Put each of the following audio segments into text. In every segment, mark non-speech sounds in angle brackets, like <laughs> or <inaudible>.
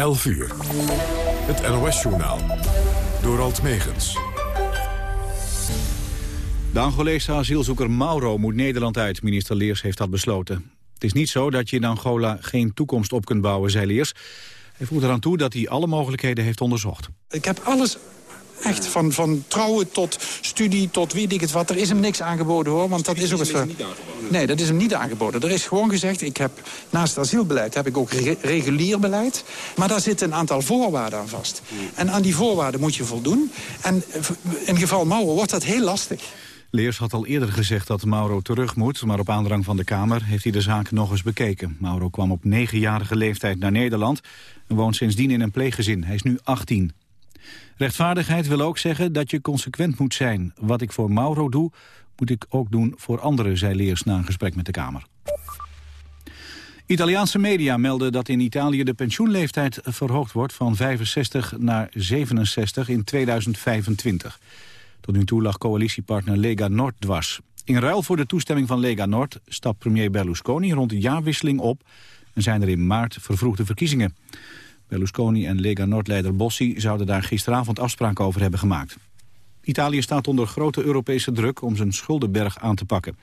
11 uur. Het NOS-journaal. Door Alt Megens. De Angolese asielzoeker Mauro moet Nederland uit. Minister Leers heeft dat besloten. Het is niet zo dat je in Angola geen toekomst op kunt bouwen, zei Leers. Hij voegt eraan toe dat hij alle mogelijkheden heeft onderzocht. Ik heb alles Echt, van, van trouwen tot studie tot weet ik het wat. Er is hem niks aangeboden hoor, want dat is ook het... Nee, dat is hem niet aangeboden. Er is gewoon gezegd, ik heb naast asielbeleid heb ik ook regulier beleid. Maar daar zitten een aantal voorwaarden aan vast. En aan die voorwaarden moet je voldoen. En in geval Mauro wordt dat heel lastig. Leers had al eerder gezegd dat Mauro terug moet... maar op aandrang van de Kamer heeft hij de zaak nog eens bekeken. Mauro kwam op negenjarige leeftijd naar Nederland... en woont sindsdien in een pleeggezin. Hij is nu 18. Rechtvaardigheid wil ook zeggen dat je consequent moet zijn. Wat ik voor Mauro doe, moet ik ook doen voor anderen, zei Leers na een gesprek met de Kamer. Italiaanse media melden dat in Italië de pensioenleeftijd verhoogd wordt van 65 naar 67 in 2025. Tot nu toe lag coalitiepartner Lega Nord dwars. In ruil voor de toestemming van Lega Nord stapt premier Berlusconi rond de jaarwisseling op en zijn er in maart vervroegde verkiezingen. Berlusconi en Lega Noordleider Bossi zouden daar gisteravond afspraken over hebben gemaakt. Italië staat onder grote Europese druk om zijn schuldenberg aan te pakken.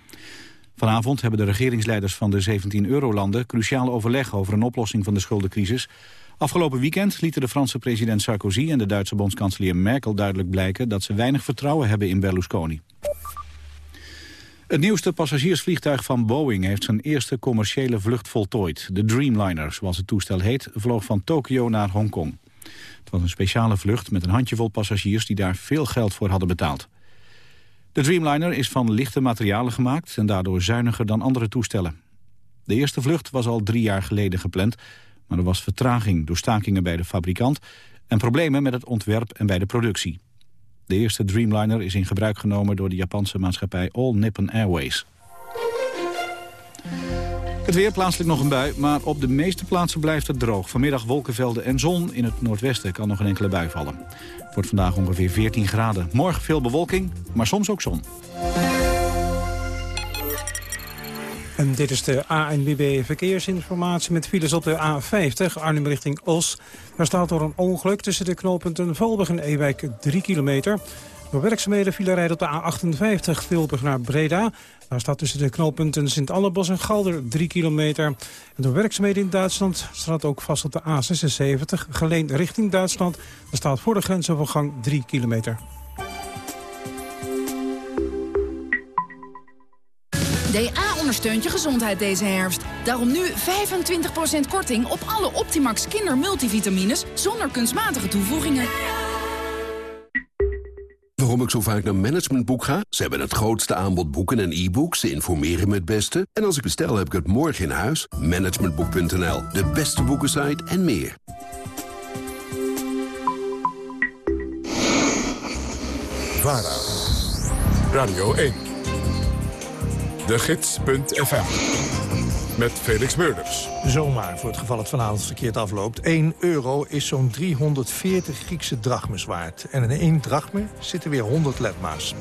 Vanavond hebben de regeringsleiders van de 17 eurolanden cruciaal overleg over een oplossing van de schuldencrisis. Afgelopen weekend lieten de Franse president Sarkozy en de Duitse bondskanselier Merkel duidelijk blijken dat ze weinig vertrouwen hebben in Berlusconi. Het nieuwste passagiersvliegtuig van Boeing heeft zijn eerste commerciële vlucht voltooid. De Dreamliner, zoals het toestel heet, vloog van Tokio naar Hongkong. Het was een speciale vlucht met een handjevol passagiers die daar veel geld voor hadden betaald. De Dreamliner is van lichte materialen gemaakt en daardoor zuiniger dan andere toestellen. De eerste vlucht was al drie jaar geleden gepland, maar er was vertraging door stakingen bij de fabrikant en problemen met het ontwerp en bij de productie. De eerste Dreamliner is in gebruik genomen door de Japanse maatschappij All Nippon Airways. Het weer plaatselijk nog een bui, maar op de meeste plaatsen blijft het droog. Vanmiddag wolkenvelden en zon. In het noordwesten kan nog een enkele bui vallen. Het wordt vandaag ongeveer 14 graden. Morgen veel bewolking, maar soms ook zon. En dit is de ANWB Verkeersinformatie met files op de A50, Arnhem richting Os. Daar staat door een ongeluk tussen de knooppunten Valburg en Ewijk 3 kilometer. Door werkzaamheden file rijden op de A58 Tilburg naar Breda. Daar staat tussen de knooppunten Sint-Annebos en Galder 3 kilometer. En door werkzaamheden in Duitsland staat ook vast op de A76 Geleen richting Duitsland. Daar staat voor de grensovergang 3 kilometer. DA ondersteunt je gezondheid deze herfst. Daarom nu 25% korting op alle Optimax kindermultivitamines zonder kunstmatige toevoegingen. Waarom ik zo vaak naar Managementboek ga? Ze hebben het grootste aanbod boeken en e-books. Ze informeren me het beste. En als ik bestel, heb ik het morgen in huis. Managementboek.nl, de beste boekensite en meer. VARA, Radio 1, de gids.fm, met Felix Meurders. Zomaar, voor het geval het vanavond verkeerd afloopt. 1 euro is zo'n 340 Griekse drachmes waard. En in 1 drachme zitten weer 100 letma's.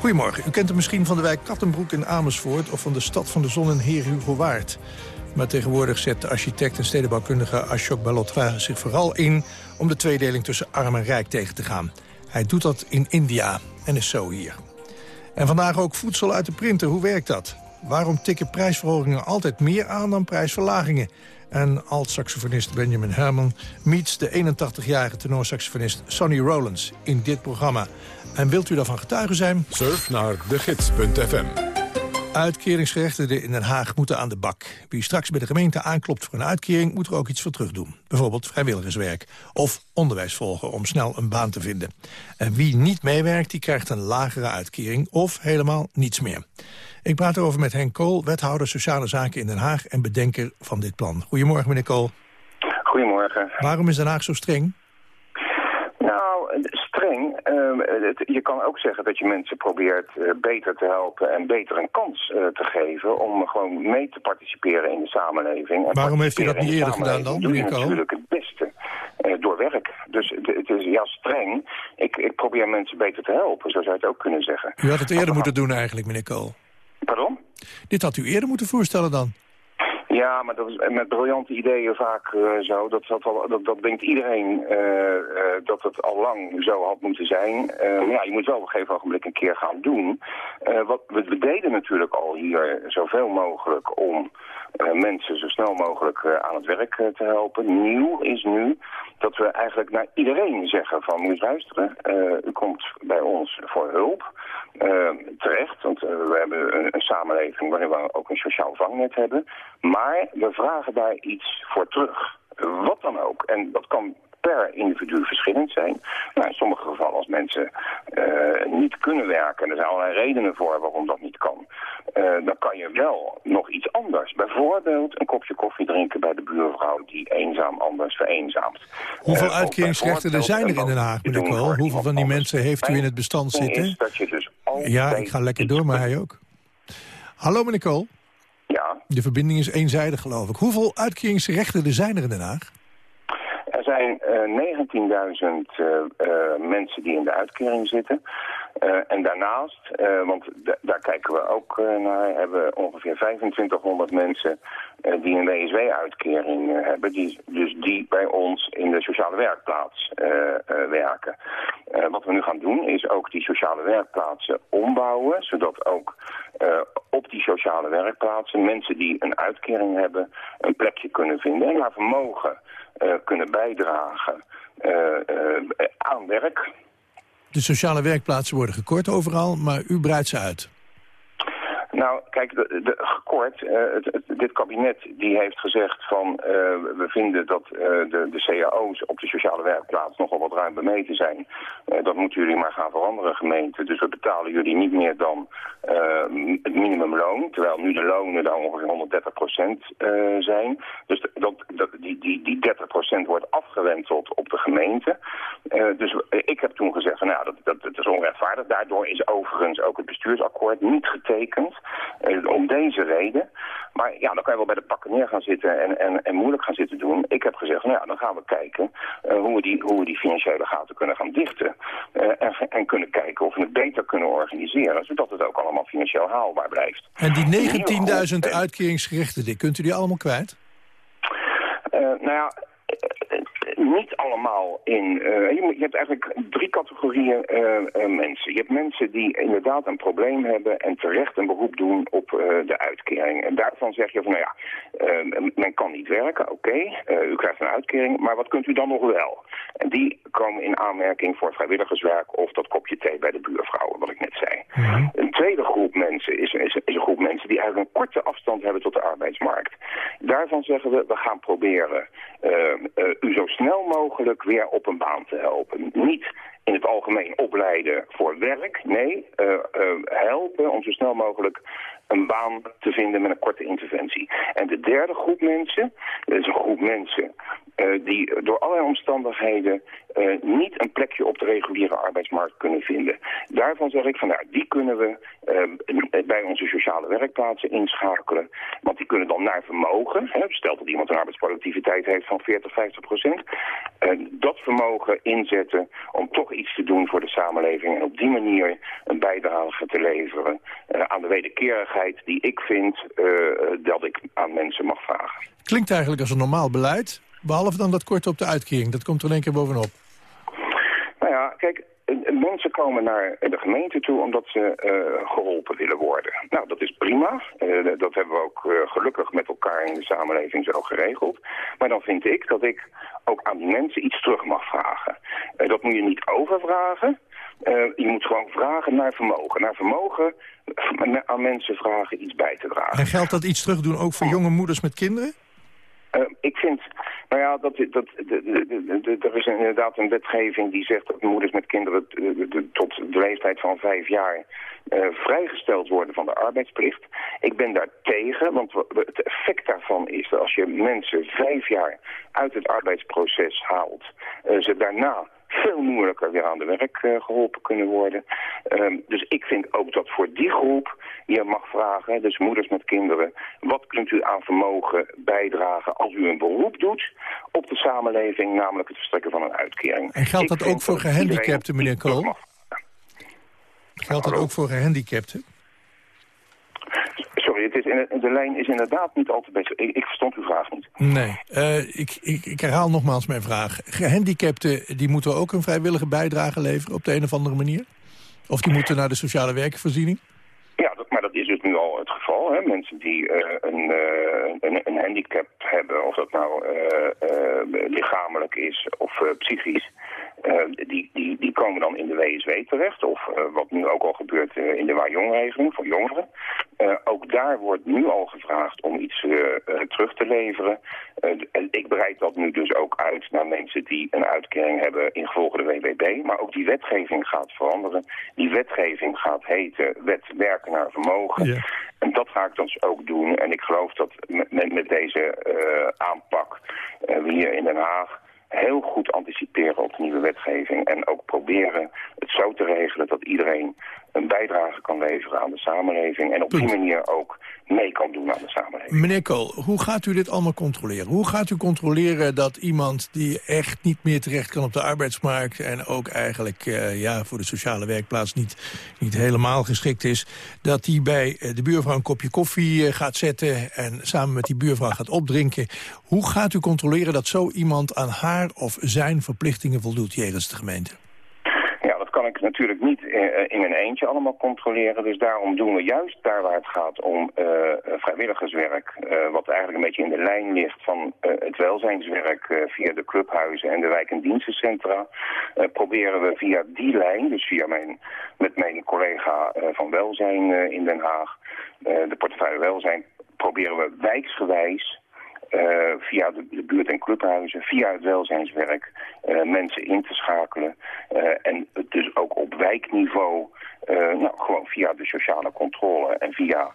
Goedemorgen, u kent hem misschien van de wijk Kattenbroek in Amersfoort... of van de Stad van de Zon in Heer Hugo Waard. Maar tegenwoordig zet de architect en stedenbouwkundige Ashok Balotra zich vooral in... om de tweedeling tussen arm en rijk tegen te gaan. Hij doet dat in India en is zo hier. En vandaag ook voedsel uit de printer. Hoe werkt dat? Waarom tikken prijsverhogingen altijd meer aan dan prijsverlagingen? En alt-saxofonist Benjamin Herman meets de 81-jarige tenorsaxofonist Sonny Rollins in dit programma. En wilt u daarvan getuige zijn? Surf naar degids.fm. Uitkeringsgerechtigden in Den Haag moeten aan de bak. Wie straks bij de gemeente aanklopt voor een uitkering... moet er ook iets voor terug doen. Bijvoorbeeld vrijwilligerswerk of onderwijs volgen om snel een baan te vinden. En wie niet meewerkt, die krijgt een lagere uitkering... of helemaal niets meer. Ik praat erover met Henk Kool, wethouder Sociale Zaken in Den Haag... en bedenker van dit plan. Goedemorgen, meneer Kool. Goedemorgen. Waarom is Den Haag zo streng? Het, je kan ook zeggen dat je mensen probeert uh, beter te helpen en beter een kans uh, te geven om gewoon mee te participeren in de samenleving. En Waarom heeft u dat niet eerder gedaan dan, doe je natuurlijk het beste door werk. Dus het, het, is ja streng. Ik, ik probeer mensen beter te helpen, zo zou je het ook kunnen zeggen. U had het eerder moeten doen eigenlijk, meneer Kool. Pardon? Dit had u eerder moeten voorstellen dan. Ja, maar dat is met briljante ideeën vaak uh, zo. Dat, dat, dat, dat denkt iedereen uh, dat het al lang zo had moeten zijn. maar ja, je moet wel op een gegeven ogenblik een keer gaan doen. wat, we, we, deden natuurlijk al hier zoveel mogelijk om mensen zo snel mogelijk aan het werk te helpen. Nieuw is nu dat we eigenlijk naar iedereen zeggen van moet luisteren. u komt bij ons voor hulp. terecht, want we hebben een, een samenleving waarin we ook een sociaal vangnet hebben. Maar we vragen daar iets voor terug. Wat dan ook. En dat kan per individu verschillend zijn. Nou, in sommige gevallen als mensen uh, niet kunnen werken, en er zijn allerlei redenen voor waarom dat niet kan, uh, dan kan je wel nog iets anders. Bijvoorbeeld een kopje koffie drinken bij de buurvrouw die eenzaam anders vereenzaamt. Hoeveel uh, uitkeringsrechten zijn er in Den Haag, meneer Kool? Hoeveel van die mensen heeft u in het bestand zitten? dat je dus ja, ik ga lekker door, maar hij ook. Hallo meneer Kool. Ja. De verbinding is eenzijdig, geloof ik. Hoeveel uitkeringsrechten zijn er in Den Haag? Zijn uh, 19.000 uh, mensen die in de uitkering zitten. Uh, en daarnaast, uh, want daar kijken we ook uh, naar, hebben ongeveer 2500 mensen die een WSW-uitkering hebben. Die, dus die bij ons in de sociale werkplaats werken. wat we nu gaan doen is ook die sociale werkplaatsen ombouwen, zodat ook op die sociale werkplaatsen mensen die een uitkering hebben een plekje kunnen vinden en naar vermogen kunnen bijdragen aan werk. De sociale werkplaatsen worden gekort overal, maar u breidt ze uit. Nou, kijk, de, gekort, uh, het, dit kabinet die heeft gezegd van uh, we vinden dat uh, de, de cao's op de sociale werkplaats nogal wat ruim bemeten zijn. dat moeten jullie maar gaan veranderen, gemeente. Dus we betalen jullie niet meer dan het minimumloon, terwijl nu de lonen dan ongeveer 130 procent zijn. Dus dat, dat, die, die, die 30 procent wordt afgewenteld op de gemeente. dus ik heb toen gezegd van nou, dat, dat, dat is onrechtvaardig. Daardoor is overigens ook het bestuursakkoord niet getekend. Uh, om deze reden. Maar ja, dan kan je wel bij de pakken neer gaan zitten en, en, en moeilijk gaan zitten doen. Ik heb gezegd, nou ja, dan gaan we kijken uh, hoe, we die, hoe we die financiële gaten kunnen gaan dichten. Uh, en, en kunnen kijken of we het beter kunnen organiseren, zodat het ook allemaal financieel haalbaar blijft. En die 19.000 uitkeringsgerichten, kunt u die allemaal kwijt? nou ja, niet allemaal in... Uh, je, je, hebt eigenlijk drie categorieën uh, uh, mensen. Je hebt mensen die inderdaad een probleem hebben en terecht een beroep doen op de uitkering. En daarvan zeg je van, nou ja, men kan niet werken, oké, u krijgt een uitkering, maar wat kunt u dan nog wel? En die komen in aanmerking voor vrijwilligerswerk of dat kopje thee bij de buurvrouwen, wat ik net zei. Mm Een tweede groep mensen is, is, is, een groep mensen die eigenlijk een korte afstand hebben tot de arbeidsmarkt. Daarvan zeggen we, we gaan proberen u zo snel mogelijk weer op een baan te helpen. Niet in het algemeen opleiden voor werk. Nee, uh, uh, helpen om zo snel mogelijk een baan te vinden met een korte interventie. En de derde groep mensen, dat is een groep mensen uh, die door allerlei omstandigheden uh, niet een plekje op de reguliere arbeidsmarkt kunnen vinden. Daarvan zeg ik van nou, die kunnen we uh, bij onze sociale werkplaatsen inschakelen. Want die kunnen dan naar vermogen, hè, stel dat iemand een arbeidsproductiviteit heeft van 40, 50 procent, dat vermogen inzetten om toch iets te doen voor de samenleving en op die manier een bijdrage te leveren aan de wederkerigheid die ik vind dat ik aan mensen mag vragen. Klinkt eigenlijk als een normaal beleid, Behalve dan dat kort op de uitkering. Dat komt er in één keer bovenop. Nou ja, kijk, mensen komen naar de gemeente toe omdat ze uh, geholpen willen worden. Nou, dat is prima. Uh, dat hebben we ook uh, gelukkig met elkaar in de samenleving zo geregeld. Maar dan vind ik dat ik ook aan die mensen iets terug mag vragen. dat moet je niet overvragen. je moet gewoon vragen naar vermogen. Naar vermogen aan mensen vragen iets bij te dragen. En geldt dat iets terug doen ook voor jonge moeders met kinderen? Uh, ik vind, nou ja, dat, dat, er is inderdaad een wetgeving die zegt dat moeders met kinderen tot de leeftijd van vijf jaar uh, vrijgesteld worden van de arbeidsplicht. Ik ben daar tegen, want het effect daarvan is dat als je mensen vijf jaar uit het arbeidsproces haalt, ze daarna veel moeilijker weer aan de werk uh, geholpen kunnen worden. Um, dus ik vind ook dat voor die groep je mag vragen, dus moeders met kinderen, wat kunt u aan vermogen bijdragen als u een beroep doet op de samenleving, namelijk het verstrekken van een uitkering. En geldt dat ook voor gehandicapten, meneer Kool? Geldt dat ook voor gehandicapten? Sorry, het is in, de lijn is inderdaad niet altijd best. Ik, ik verstond uw vraag niet. Nee, uh, ik, ik, ik, herhaal nogmaals mijn vraag. Gehandicapten die moeten ook een vrijwillige bijdrage leveren op de een of andere manier? Of die moeten naar de sociale werkvoorziening? Ja, dat, maar dat is dus nu al het geval. Hè? Mensen die uh, een, uh, een, een, handicap hebben, of dat nou lichamelijk is of psychisch... Uh, die, die, die komen dan in de WSW terecht, of uh, wat nu ook al gebeurt uh, in de waarjongregeling voor jongeren. ook daar wordt nu al gevraagd om iets terug te leveren. en ik breid dat nu dus ook uit naar mensen die een uitkering hebben in gevolge de WBB. Maar ook die wetgeving gaat veranderen. Die wetgeving gaat heten wet werken naar vermogen. Ja. En dat ga ik dus ook doen. En ik geloof dat met, met deze aanpak we hier in Den Haag heel goed anticiperen op de nieuwe wetgeving. En ook proberen het zo te regelen dat iedereen een bijdrage kan leveren aan de samenleving. En op die manier ook mee kan doen aan de samenleving. Meneer Kool, hoe gaat u dit allemaal controleren? Hoe gaat u controleren dat iemand die echt niet meer terecht kan op de arbeidsmarkt... en ook eigenlijk uh, ja, voor de sociale werkplaats niet, niet helemaal geschikt is... dat die bij eh, de buurvrouw een kopje koffie uh, gaat zetten... en samen met die buurvrouw gaat opdrinken. Hoe gaat u controleren dat zo iemand aan haar of zijn verplichtingen voldoet jegens de gemeente? Natuurlijk niet eh, in een eentje allemaal controleren. Dus daarom doen we juist daar waar het gaat om uh, vrijwilligerswerk... Wat eigenlijk een beetje in de lijn ligt van het welzijnswerk... via de clubhuizen en de wijk- en dienstencentra... proberen we via die lijn, dus via mijn, met mijn collega van Welzijn in Den Haag... de portefeuille Welzijn, proberen we wijksgewijs uh, via de, de, buurt- en clubhuizen, via het welzijnswerk, uh, mensen in te schakelen. Uh, en dus ook op wijkniveau, nou, gewoon via de sociale controle en via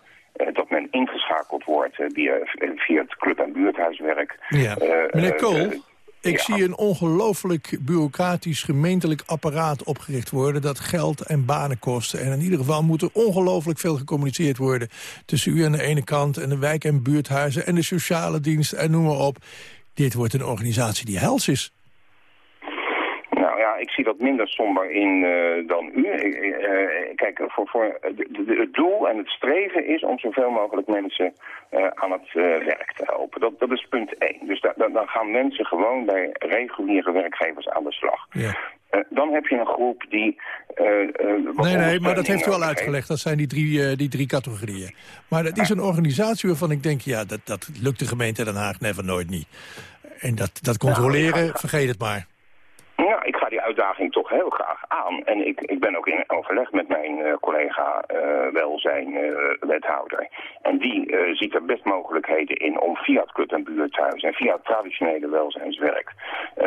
dat men ingeschakeld wordt via, via het club- en buurthuiswerk. Ja. Meneer Kool, ik zie een ongelooflijk bureaucratisch gemeentelijk apparaat opgericht worden... dat geld en banen kost. En in ieder geval moet er ongelooflijk veel gecommuniceerd worden... tussen u aan de ene kant en de wijk- en buurthuizen... en de sociale dienst en noem maar op. Dit wordt een organisatie die hels is ik zie dat minder somber in uh, dan u. Uh, kijk, voor, voor de, het doel en het streven is om zoveel mogelijk mensen uh, aan het werk te helpen. Dat, dat is punt één. Dus da, da, dan gaan mensen gewoon bij reguliere werkgevers aan de slag. Ja. dan heb je een groep die... nee, nee, maar dat heeft u al uitgelegd. Dat zijn die drie, die drie categorieën. Maar dat is een organisatie waarvan ik denk... ja, dat, dat lukt de gemeente Den Haag never nooit niet. En dat, dat controleren, vergeet het maar. Ja, ik ga die uitdaging toch heel graag aan. En ik, ik ben ook in overleg met mijn uh, collega uh, welzijn uh, wethouder. En die ziet er best mogelijkheden in om via het kut- en buurthuis en via het traditionele welzijnswerk,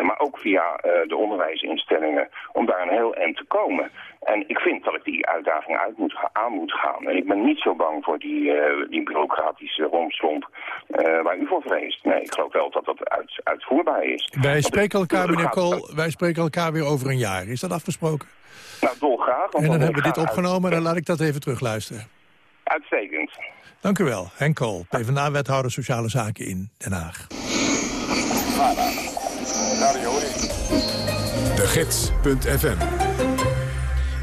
maar ook via de onderwijsinstellingen, om daar een heel eind te komen. En ik vind dat ik die uitdaging uit moet, aan moet gaan. En ik ben niet zo bang voor die, die bureaucratische romslomp waar u voor vreest. Nee, ik geloof wel dat dat uit, uitvoerbaar is. Wij spreken elkaar, meneer Kool, wij spreken elkaar weer over een jaar. Is dat afgesproken? Nou, dolgraag. En dan, hebben we dit opgenomen en dan laat ik dat even terugluisteren. Uitstekend. Dank u wel. Henk Kool, PvdA-wethouder Sociale Zaken in Den Haag. De Gids.fm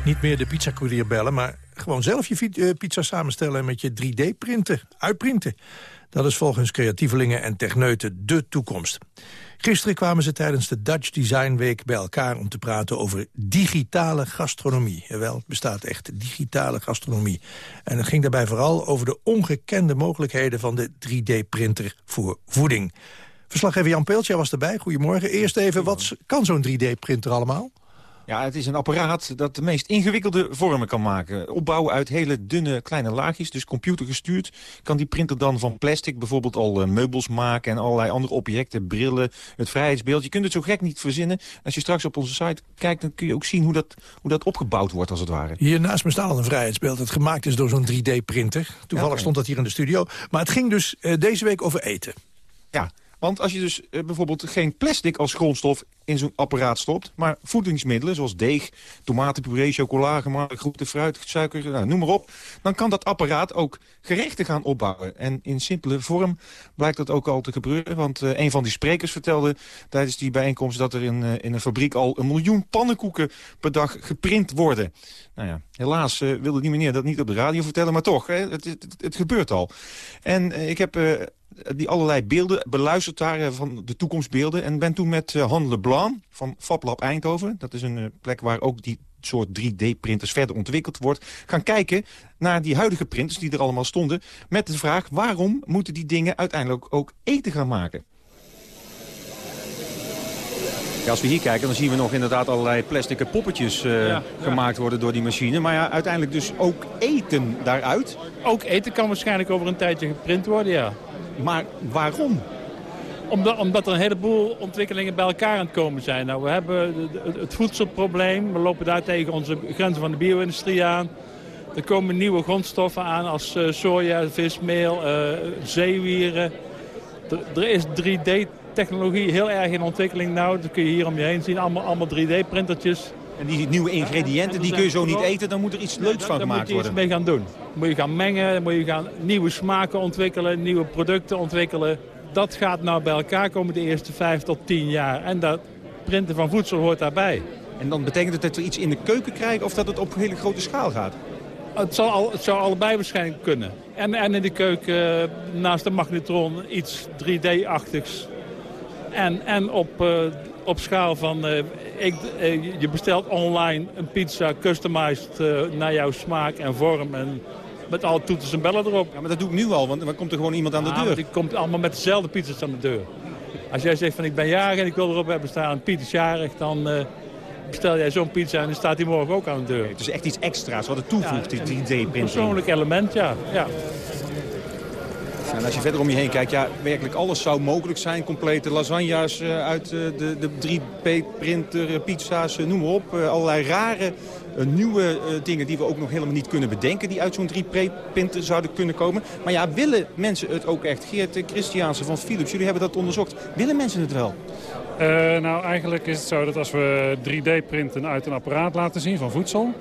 Niet meer de pizzacourier bellen, maar gewoon zelf je eh, pizza samenstellen met je 3D-printen, uitprinten. Dat is volgens creatievelingen en techneuten de toekomst. Gisteren kwamen ze tijdens de Dutch Design Week bij elkaar om te praten over digitale gastronomie. Jawel, het bestaat echt, digitale gastronomie. En het ging daarbij vooral over de ongekende mogelijkheden van de 3D-printer voor voeding. Verslaggever Jan Peeltje was erbij. Goedemorgen. Eerst even, wat kan zo'n 3D-printer allemaal? Ja, het is een apparaat dat de meest ingewikkelde vormen kan maken. Opbouwen uit hele dunne kleine laagjes, dus computergestuurd... kan die printer dan van plastic bijvoorbeeld al uh, meubels maken... en allerlei andere objecten, brillen, het vrijheidsbeeld. Je kunt het zo gek niet verzinnen. Als je straks op onze site kijkt, dan kun je ook zien hoe dat, hoe dat opgebouwd wordt, als het ware. Hier naast me staat al een vrijheidsbeeld dat gemaakt is door zo'n 3D-printer. Toevallig stond dat hier in de studio. Maar het ging dus uh, deze week over eten. Ja, Want als je dus eh, bijvoorbeeld geen plastic als grondstof in zo'n apparaat stopt... maar voedingsmiddelen zoals deeg, tomatenpuree, chocola, gemaakte groente, fruit, suiker, nou, noem maar op... dan kan dat apparaat ook gerechten gaan opbouwen. En in simpele vorm blijkt dat ook al te gebeuren. Want uh, een van die sprekers vertelde tijdens die bijeenkomst... dat er in, uh, in een fabriek al een miljoen pannenkoeken per dag geprint worden. Nou ja, helaas wilde die meneer dat niet op de radio vertellen, maar toch, hè, het, het, het, gebeurt al. En ik heb die allerlei beelden beluisterd daar van de toekomstbeelden... en ben toen met Han Leblanc van FabLab Eindhoven... dat is een plek waar ook die soort 3D-printers verder ontwikkeld wordt... gaan kijken naar die huidige printers die er allemaal stonden... met de vraag waarom moeten die dingen uiteindelijk ook eten gaan maken? Ja, als we hier kijken, dan zien we nog inderdaad allerlei plastic poppetjes uh, ja, gemaakt worden door die machine. Maar ja, uiteindelijk dus ook eten daaruit. Ook eten kan waarschijnlijk over een tijdje geprint worden, ja. Maar waarom? Omdat, omdat er een heleboel ontwikkelingen bij elkaar aan het komen zijn. Nou, we hebben het voedselprobleem. We lopen daar tegen onze grenzen van de bio-industrie aan. Er komen nieuwe grondstoffen aan als uh, soja, vismeel, uh, zeewieren. Er, is 3D-technologie heel erg in ontwikkeling nou. Dat kun je hier om je heen zien. Allemaal, allemaal 3D-printertjes. En die nieuwe ingrediënten, die kun je zo niet eten. Dan moet er iets leuks van gemaakt worden. Daar moet je iets mee gaan doen. Dan moet je gaan mengen, dan moet je gaan nieuwe smaken ontwikkelen, nieuwe producten ontwikkelen dat gaat nou bij elkaar komen de eerste vijf tot tien jaar. En dat printen van voedsel hoort daarbij. En dan betekent het dat we iets in de keuken krijgen of dat het op een hele grote schaal gaat? Het, zal al, het zou allebei waarschijnlijk kunnen. En, en in de keuken eh, naast de magnetron iets 3D-achtigs. En, en op, uh, op schaal van, uh, ik, je bestelt online een pizza customized naar jouw smaak en vorm. En met alle toeters en bellen erop. Ja, maar dat doe ik nu al, want dan komt er gewoon iemand aan de ja, deur. Die komt allemaal met dezelfde pizzas aan de deur. Als jij zegt van ik ben jarig en ik wil erop hebben staan, Piet is jarig, dan bestel jij zo'n pizza en dan staat die morgen ook aan de deur. het is echt iets extra's wat het toevoegt, ja, die 3D-printing. Een persoonlijk element, ja. ja. En als je verder om je heen kijkt, ja, werkelijk alles zou mogelijk zijn. Complete lasagna's uh, uit uh, de, de 3D-printer, pizza's, noem maar op. allerlei rare nieuwe dingen die we ook nog helemaal niet kunnen bedenken... die uit zo'n 3D-printer zouden kunnen komen. Maar ja, willen mensen het ook echt? Geert Christiaanse van Philips, jullie hebben dat onderzocht. Willen mensen het wel? Nou, eigenlijk is het zo dat als we 3D-printen uit een apparaat laten zien van voedsel...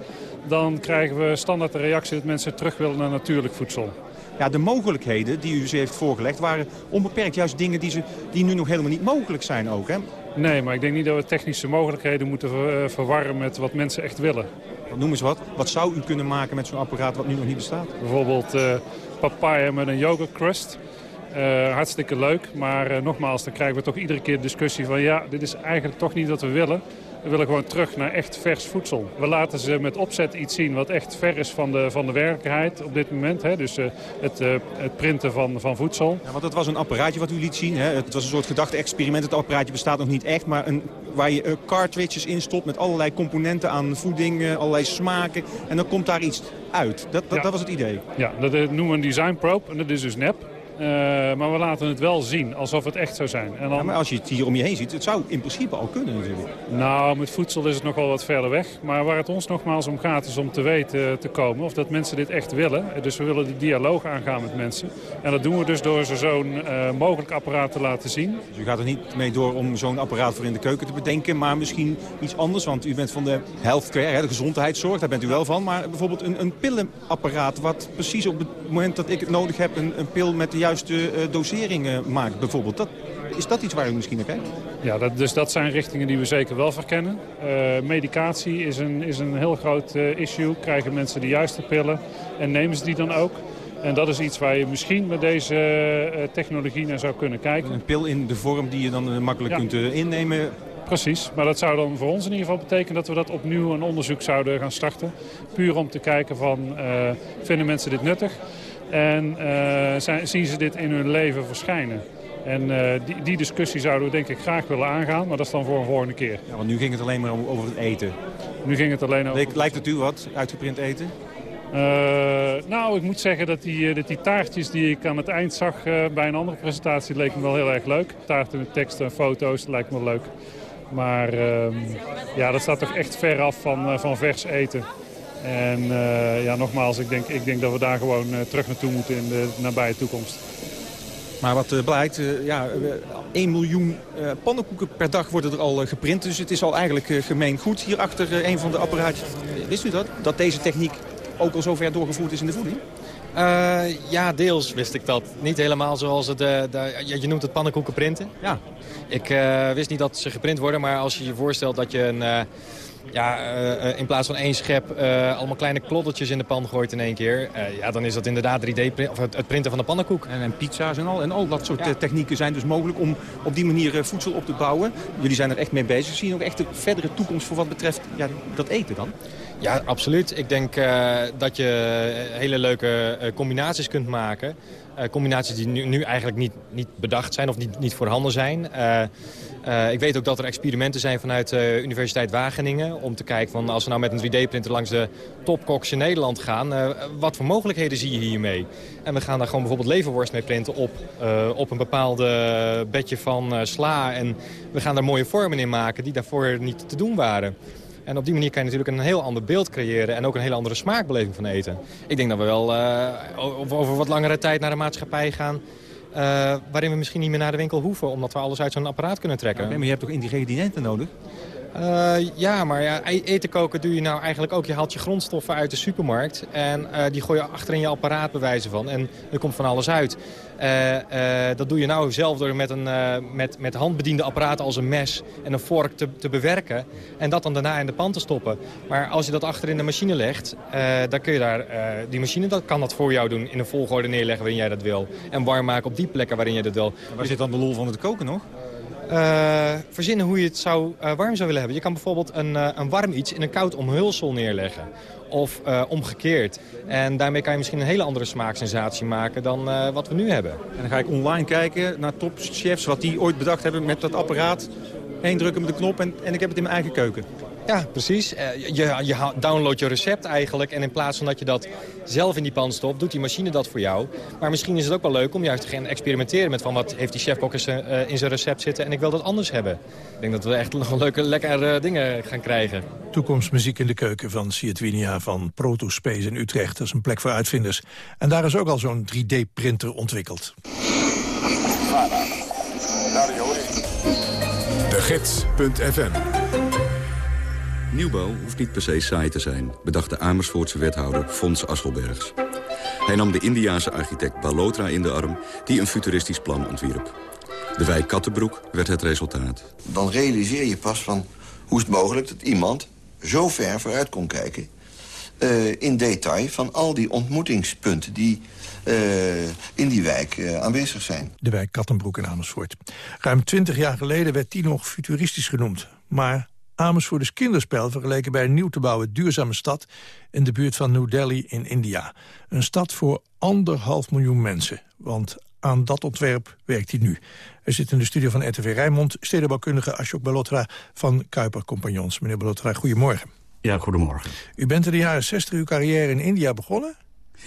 dan krijgen we standaard de reactie dat mensen terug willen naar natuurlijk voedsel ja, de mogelijkheden die u ze heeft voorgelegd waren onbeperkt. Juist dingen die, ze, die nu nog helemaal niet mogelijk zijn ook, hè? Nee, maar ik denk niet dat we technische mogelijkheden moeten ver, verwarren met wat mensen echt willen. Noem eens wat. Wat zou u kunnen maken met zo'n apparaat wat nu nog niet bestaat? Bijvoorbeeld uh, papaya met een yoghurt crust. Uh, hartstikke leuk, maar uh, nogmaals, dan krijgen we toch iedere keer de discussie van... ja, dit is eigenlijk toch niet wat we willen. We willen gewoon terug naar echt vers voedsel. We laten ze met opzet iets zien wat echt ver is van de, van de werkelijkheid op dit moment. Hè? Dus uh, het, uh, het, printen van, van voedsel. Ja, want het was een apparaatje wat u liet zien. Hè? Het was een soort gedachte-experiment. Het apparaatje bestaat nog niet echt, maar een, waar je uh, cartridges in stopt met allerlei componenten aan voeding, allerlei smaken. En dan komt daar iets uit. Dat, dat, ja. dat was het idee. Ja, dat noemen we een design probe en dat is dus nep. Uh, maar we laten het wel zien, alsof het echt zou zijn. En dan... ja, maar als je het hier om je heen ziet, het zou in principe al kunnen natuurlijk. Nou, met voedsel is het nog wel wat verder weg. Maar waar het ons nogmaals om gaat, is om te weten te komen of dat mensen dit echt willen. Dus we willen de dialoog aangaan met mensen. En dat doen we dus door ze zo'n uh, mogelijk apparaat te laten zien. Dus u gaat er niet mee door om zo'n apparaat voor in de keuken te bedenken, maar misschien iets anders. Want u bent van de healthcare, de gezondheidszorg, daar bent u wel van. Maar bijvoorbeeld een, een pillenapparaat wat precies op het moment dat ik het nodig heb, een, een pil met de juiste doseringen maakt bijvoorbeeld. Dat, is dat iets waar u misschien naar kijkt? Ja, dat, dus dat zijn richtingen die we zeker wel verkennen. Uh, medicatie is een, is een heel groot uh, issue. Krijgen mensen de juiste pillen en nemen ze die dan ook? En dat is iets waar je misschien met deze uh, technologie naar zou kunnen kijken. Een pil in de vorm die je dan makkelijk ja. kunt innemen. Precies, maar dat zou dan voor ons in ieder geval betekenen dat we dat opnieuw een onderzoek zouden gaan starten. Puur om te kijken van, vinden mensen dit nuttig? En uh, zijn, zien ze dit in hun leven verschijnen? En uh, die, die, discussie zouden we denk ik graag willen aangaan, maar dat is dan voor een volgende keer. Ja, want nu ging het alleen maar over het eten. Nu ging het alleen over... Lijkt het u wat, uitgeprint eten? Uh, nou, ik moet zeggen dat die, dat die taartjes die ik aan het eind zag uh, bij een andere presentatie... leek me wel heel erg leuk. Taarten met teksten en foto's, dat lijkt me leuk. Maar uh, ja, dat staat toch echt ver af van, van vers eten. En uh, ja, nogmaals, ik denk, ik denk dat we daar gewoon uh, terug naartoe moeten in de nabije toekomst. Maar wat blijkt, ja, 1 miljoen pannenkoeken per dag worden er al geprint. Dus het is al eigenlijk gemeen goed. Hier achter een van de apparaatjes. Wist u dat? Dat deze techniek ook al zover doorgevoerd is in de voeding? ja, deels wist ik dat. Niet helemaal zoals het... de, je noemt het pannenkoeken printen. Ja. Ik wist niet dat ze geprint worden, maar als je je voorstelt dat je een ja, eh, eh, in plaats van één schep uh, allemaal kleine kloddertjes in de pan gooit in één keer. ja, dan is dat inderdaad 3D of het, printen van de pannenkoek. En, en, pizza's en al. En al dat soort technieken zijn dus mogelijk om op die manier voedsel op te bouwen. Jullie zijn er echt mee bezig. Zie je ook echt de verdere toekomst voor wat betreft ja, dat eten dan? Ja, absoluut. Ik denk dat je hele leuke combinaties kunt maken. combinaties die nu, nu, eigenlijk niet, niet bedacht zijn of niet, niet voorhanden zijn. Uh, ik weet ook dat er experimenten zijn vanuit de uh, Universiteit Wageningen... om te kijken van als we nou met een 3D-printer langs de topkoks in Nederland gaan... Uh, wat voor mogelijkheden zie je hiermee? En we gaan daar gewoon bijvoorbeeld leverworst mee printen op, eh, op een bepaalde bedje van sla. En we gaan daar mooie vormen in maken die daarvoor niet te doen waren. En op die manier kan je natuurlijk een heel ander beeld creëren... en ook een hele andere smaakbeleving van eten. Ik denk dat we wel over wat langere tijd naar de maatschappij gaan waarin we misschien niet meer naar de winkel hoeven... omdat we alles uit zo'n apparaat kunnen trekken. maar je hebt toch ingrediënten nodig? Uh, ja, maar ja, e- eten koken doe je nou eigenlijk ook. Je haalt je grondstoffen uit de supermarkt en uh, die gooi je achter in je apparaat bewijzen van. En er komt van alles uit. Uh, dat doe je nou zelf door met, een, met, met handbediende apparaten als een mes en een vork te, te bewerken. En dat dan daarna in de pan te stoppen. Maar als je dat achter in de machine legt, dan kun je daar, die machine dat kan dat voor jou doen. In een volgorde neerleggen waarin jij dat wil. En warm maken op die plekken waarin je dat wil. waar zit dan de lol van het koken nog? Uh, verzinnen hoe je het zou, uh, warm zou willen hebben. Je kan bijvoorbeeld een, uh, een warm iets in een koud omhulsel neerleggen. Of omgekeerd. En daarmee kan je misschien een hele andere smaaksensatie maken dan wat we nu hebben. En dan ga ik online kijken naar topchefs, wat die ooit bedacht hebben met dat apparaat. Eén drukken met de knop en, en ik heb het in mijn eigen keuken. Ja, precies. Eh, je, je download je recept eigenlijk. En in plaats van dat je dat zelf in die pan stopt, doet die machine dat voor jou. Maar misschien is het ook wel leuk om juist te gaan experimenteren met van wat heeft die chefkok uh, in zijn recept zitten. En ik wil dat anders hebben. Ik denk dat we echt nog leuke, lekkere dingen gaan krijgen. Toekomstmuziek in de keuken van Sietwinia van Protospace in Utrecht. Dat is een plek voor uitvinders. En daar is ook al zo'n 3D-printer ontwikkeld. De Gids.fm Nieuwbouw hoeft niet per se saai te zijn, bedacht de Amersfoortse wethouder Fons Asselbergs. Hij nam de Indiaanse architect Balotra in de arm, die een futuristisch plan ontwierp. De wijk Kattenbroek werd het resultaat. Dan realiseer je pas van hoe is het mogelijk dat iemand zo ver vooruit kon kijken... Uh, in detail van al die ontmoetingspunten die uh, in die wijk uh, aanwezig zijn. De wijk Kattenbroek in Amersfoort. Ruim twintig jaar geleden werd die nog futuristisch genoemd. Maar Amersfoort is kinderspel vergeleken bij een nieuw te bouwen duurzame stad in de buurt van New Delhi in India. Een stad voor anderhalf miljoen mensen, want aan dat ontwerp werkt hij nu. Er zit in de studio van RTV Rijnmond stedenbouwkundige Ashok Balotra van Kuiper Compagnons. Meneer Balotra, goedemorgen. Ja, goedemorgen. U bent in de jaren 60 uw carrière in India begonnen.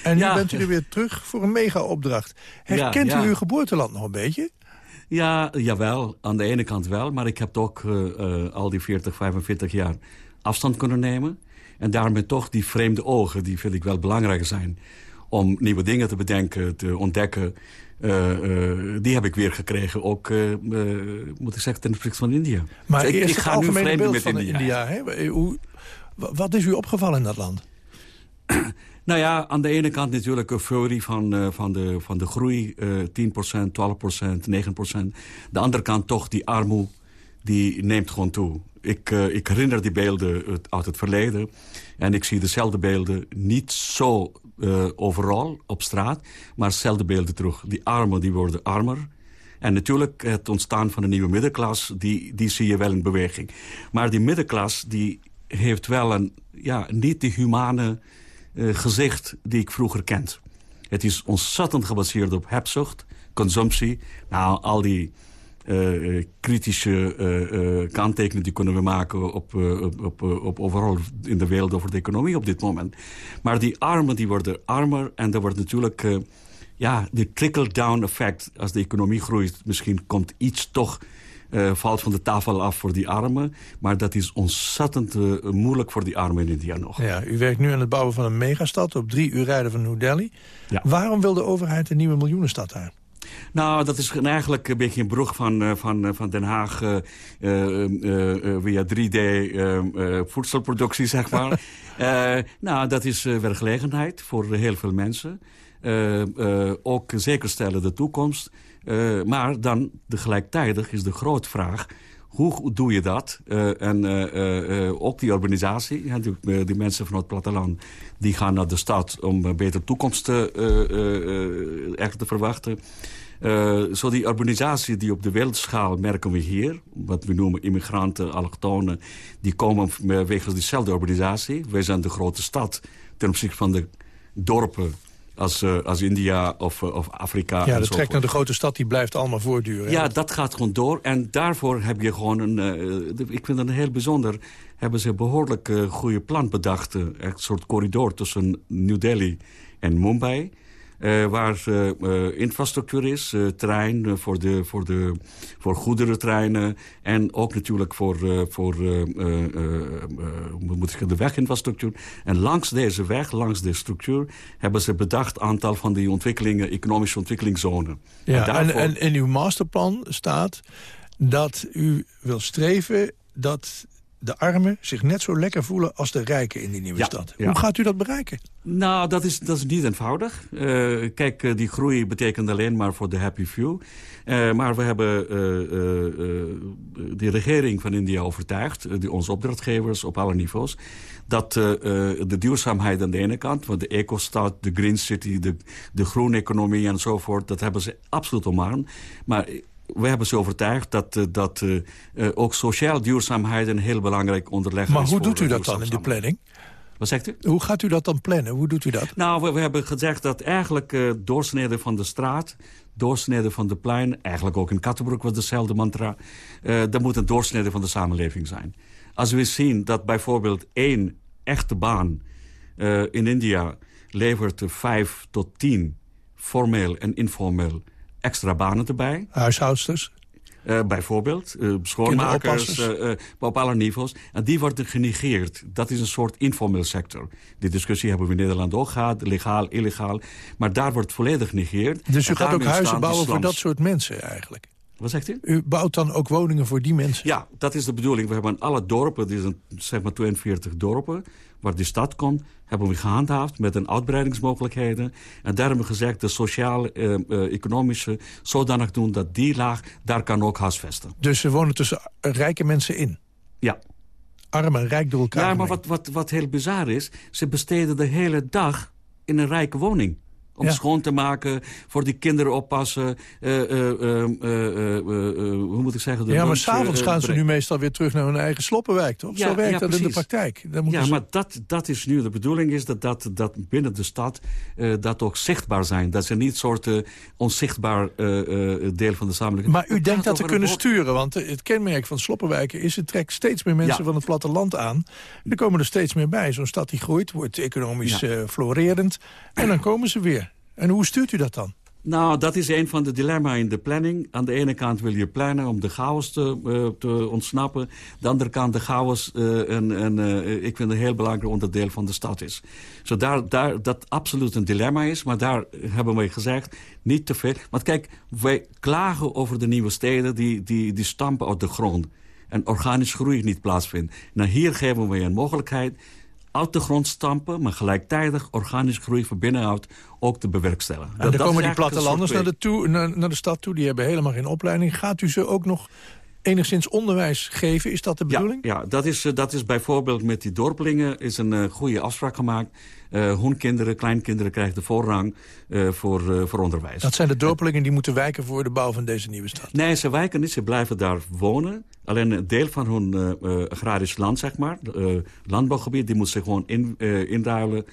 En nu bent u er weer terug voor een mega-opdracht. Herkent u uw geboorteland nog een beetje? Ja, jawel. Aan de ene kant wel. Maar ik heb ook uh, uh, al die 40, 45 jaar afstand kunnen nemen. En daarmee toch die vreemde ogen, die vind ik wel belangrijk zijn. Om nieuwe dingen te bedenken, te ontdekken. Uh, die heb ik weer gekregen, ook, moet ik zeggen, ten opzichte van India. Maar dus ik, ik ga nu vreemd met India. India hè? Hoe, wat is u opgevallen in dat land? <clears throat> Nou ja, aan de ene kant natuurlijk euforie van, uh, van, de, van de groei. Uh, 10%, 12%, 9%. De andere kant toch die armoede, die neemt gewoon toe. Ik, uh, ik herinner die beelden uit het verleden. En ik zie dezelfde beelden niet zo uh, overal op straat. Maar dezelfde beelden terug. Die armen die worden armer. En natuurlijk het ontstaan van een nieuwe middenklas, die, die zie je wel in beweging. Maar die middenklas die heeft wel een, ja, niet de humane gezicht die ik vroeger kent. Het is ontzettend gebaseerd op hebzucht, consumptie. Nou, al die uh, kritische uh, kanttekeningen die kunnen we maken op, op, op, overal in de wereld over de economie op dit moment. Maar die armen die worden armer en er wordt natuurlijk... ja, die trickle-down effect als de economie groeit. Misschien komt iets toch uh, valt van de tafel af voor die armen. Maar dat is ontzettend uh, moeilijk voor die armen in India nog. Ja, u werkt nu aan het bouwen van een megastad op drie uur rijden van New Delhi. Ja. Waarom wil de overheid een nieuwe miljoenenstad daar? Nou, dat is eigenlijk een beetje een brug van, van, van Den Haag via 3D voedselproductie, zeg maar. <laughs> nou, dat is werkgelegenheid voor heel veel mensen. ook zeker stellen de toekomst. Maar dan tegelijkertijd is de grote vraag hoe doe je dat? Uh, en uh, ook die urbanisatie. Ja, die, die, mensen van het platteland die gaan naar de stad om een betere toekomst echt te verwachten. zo die urbanisatie die op de wereldschaal merken we hier. Wat we noemen immigranten, allochtonen. Die komen wegens diezelfde urbanisatie. Wij zijn de grote stad ten opzichte van de dorpen als, uh, als India of, uh, of Afrika. Ja, de trek naar de grote stad die blijft allemaal voortduren. Ja, dat gaat gewoon door. En daarvoor heb je gewoon een... Uh, ik vind het heel bijzonder... hebben ze een behoorlijk goede plan bedacht. een soort corridor tussen New Delhi en Mumbai... Uh, waar uh, infrastructuur is, uh, terrein voor, de, voor, de, voor goederentreinen... en ook natuurlijk voor, voor de weginfrastructuur. En langs deze weg, langs deze structuur... hebben ze bedacht aantal van die ontwikkelingen, economische ontwikkelingszonen. Ja, en, daarvoor... en, en in uw masterplan staat dat u wil streven dat de armen zich net zo lekker voelen als de rijken in die nieuwe stad. Hoe gaat u dat bereiken? Nou, dat is, dat is niet eenvoudig. Uh, kijk, uh, die groei betekent alleen maar voor de happy few. Uh, maar we hebben de regering van India overtuigd... die onze opdrachtgevers op alle niveaus... dat de duurzaamheid aan de ene kant... want de eco-stad, de green city, de, de groene economie enzovoort... dat hebben ze absoluut omarmd. Maar we hebben ze overtuigd dat, uh, dat uh, ook sociale duurzaamheid een heel belangrijk onderleg maar is. Maar hoe doet u dat dan in de planning? Wat zegt u? Hoe gaat u dat dan plannen? Hoe doet u dat? Nou, we, we hebben gezegd dat eigenlijk uh, doorsneden van de straat... doorsneden van de plein, eigenlijk ook in Kattenbroek was dezelfde mantra... Dat moet een doorsnede van de samenleving zijn. Als we zien dat bijvoorbeeld één echte baan in India... levert vijf tot tien formeel en informeel extra banen erbij. Huishoudsters? Uh, bijvoorbeeld, uh, schoonmakers, uh, op alle niveaus. En die worden genegeerd. Dat is een soort informeel sector. Die discussie hebben we in Nederland ook gehad, legaal, illegaal. Maar daar wordt volledig genegeerd. Dus u gaat ook huizen bouwen voor dat soort mensen eigenlijk? Wat zegt u? U bouwt dan ook woningen voor die mensen? Ja, dat is de bedoeling. We hebben alle dorpen, dit zijn zeg maar 42 dorpen... waar die stad komt, hebben we gehandhaafd met een uitbreidingsmogelijkheden. En daar hebben we gezegd, de sociale, eh, eh, zodanig doen dat die laag, daar kan ook huisvesten. Dus ze wonen tussen rijke mensen in? Ja. Arm en rijk door elkaar. Ja, maar wat, wat, wat heel bizar is, ze besteden de hele dag in een rijke woning. Om schoon te maken, voor die kinderen oppassen. Uh, uh, hoe moet ik zeggen? De ja, maar s'avonds gaan ze nu meestal weer terug naar hun eigen sloppenwijk, toch? Ja, Zo werkt dat in de praktijk. ja, ze... maar dat, dat is nu de bedoeling, is dat, dat, dat binnen de stad dat ook zichtbaar zijn. Dat ze niet soort onzichtbaar deel van de samenleving... Maar u denkt dat te kunnen sturen, want het kenmerk van sloppenwijken is... het trekt steeds meer mensen van het platteland aan. Er komen er steeds meer bij. Zo'n stad die groeit, wordt economisch florerend. En dan komen ze weer. En hoe stuurt u dat dan? Nou, dat is een van de dilemma's in de planning. Aan de ene kant wil je plannen om de chaos te, uh, te ontsnappen. Aan de andere kant de chaos, uh, ik vind een heel belangrijk onderdeel van de stad is. Zo daar, daar, dat absoluut een dilemma is, maar daar hebben wij gezegd, niet te veel. Want kijk, wij klagen over de nieuwe steden die, die, die stampen uit de grond. En organische groei niet plaatsvindt. Nou, hier geven we een mogelijkheid uit de grond stampen... maar gelijktijdig organische groei van binnenuit ook te bewerkstelligen. En dan komen die plattelanders naar de, toe, naar, naar de stad toe. Die hebben helemaal geen opleiding. Gaat u ze ook nog enigszins onderwijs geven? Is dat de bedoeling? Ja, ja dat, is, dat is bijvoorbeeld met die dorpelingen is een uh, goede afspraak gemaakt. Uh, hun kinderen, kleinkinderen krijgen de voorrang uh, voor, uh, voor onderwijs. Dat zijn de dorpelingen die moeten wijken voor de bouw van deze nieuwe stad? Nee, ze wijken niet, ze blijven daar wonen. Alleen een deel van hun agrarisch land, zeg maar, landbouwgebied... die moet ze gewoon in, inruilen.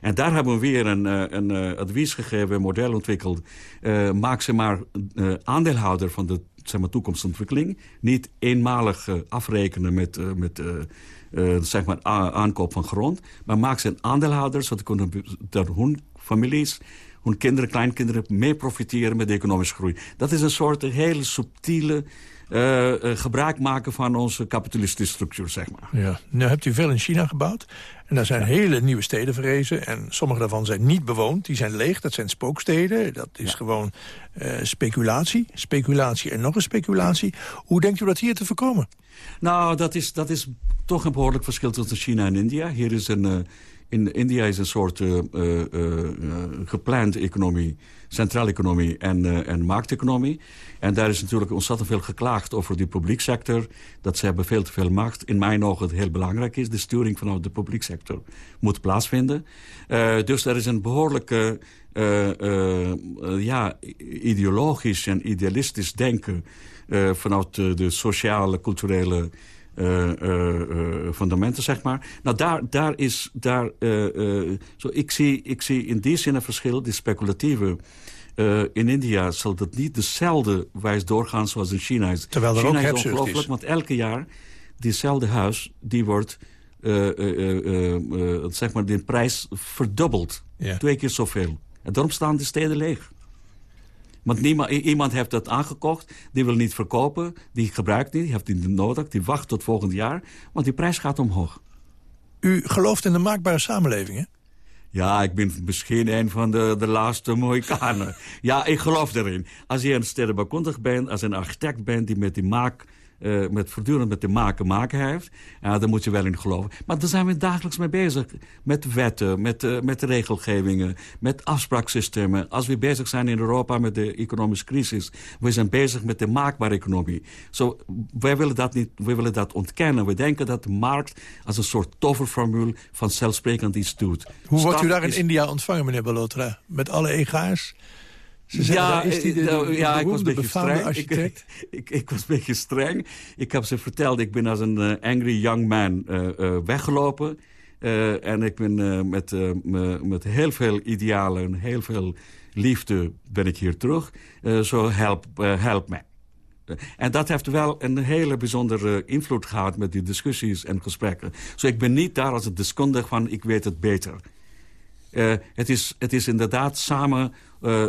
en daar hebben we weer een, een advies gegeven, een model ontwikkeld. maak ze maar aandeelhouder van de zeg maar, toekomstontwikkeling. Niet eenmalig afrekenen met... met zeg maar aankoop van grond. Maar maak ze een aandeelhouder, zodat kunnen dat hun families, hun kinderen, kleinkinderen mee profiteren met de economische groei. Dat is een soort hele subtiele gebruik maken van onze kapitalistische structuur, zeg maar. Ja. Nu hebt u veel in China gebouwd. En daar zijn hele nieuwe steden verrezen. En sommige daarvan zijn niet bewoond. Die zijn leeg. Dat zijn spooksteden. Dat is gewoon speculatie. Speculatie en nog een speculatie. Hoe denkt u dat hier te voorkomen? Nou, dat is, dat is toch een behoorlijk verschil tussen China en India. Hier is een in India is een soort geplande economie, centrale economie en, en markteconomie. En daar is natuurlijk ontzettend veel geklaagd over die publieksector. Dat ze hebben veel te veel macht. In mijn ogen het heel belangrijk is. De sturing vanuit de publieksector moet plaatsvinden. dus er is een behoorlijke ja, ideologisch en idealistisch denken... vanuit de sociale, culturele uh, uh, fundamenten, zeg maar. Nou, daar, daar is... Daar, zo, ik, zie, ik zie in die zin een verschil, die speculatieve... in India zal dat niet dezelfde wijs doorgaan zoals in China is. Terwijl er China ook is ongelooflijk, is. want elke jaar diezelfde huis, die wordt, zeg maar, de prijs verdubbeld. Ja. Twee keer zoveel. En daarom staan de steden leeg. Want niemand, iemand heeft dat aangekocht, die wil niet verkopen, die gebruikt niet, die heeft niet nodig, die wacht tot volgend jaar, want die prijs gaat omhoog. U gelooft in de maakbare samenleving, hè? Ja, ik ben misschien een van de, de laatste Mohikanen. ja, ik geloof erin. Als je een stedenbouwkundig bent, als een architect bent die met die maak uh, met voortdurend met de maken maken heeft. Ja, daar moet je wel in geloven. Maar daar zijn we dagelijks mee bezig. Met wetten, met, uh, met regelgevingen, met afspraaksystemen. Als we bezig zijn in Europa met de economische crisis... we zijn bezig met de maakbare economie. Zo, wij, willen dat niet, wij willen dat ontkennen. We denken dat de markt als een soort toverformule vanzelfsprekend iets doet. Hoe wordt u daar in is- India ontvangen, meneer Balotra? Met alle egaars? Ze zeggen, daar is die de, eh, nou, de ja, ik was een beetje streng. architect. Ik, <laughs> ik, ik was een beetje streng. Ik heb ze verteld, ik ben als een eh, angry young man eh, weggelopen. En ik ben met, me- met heel veel idealen en heel veel liefde ben ik hier terug. Zo help, help mij. Eh, En dat heeft wel een hele bijzondere invloed gehad met die discussies en gesprekken. Zo ik ben niet daar als een deskundige van ik weet het beter. Eh, het, is, het is inderdaad samen eh,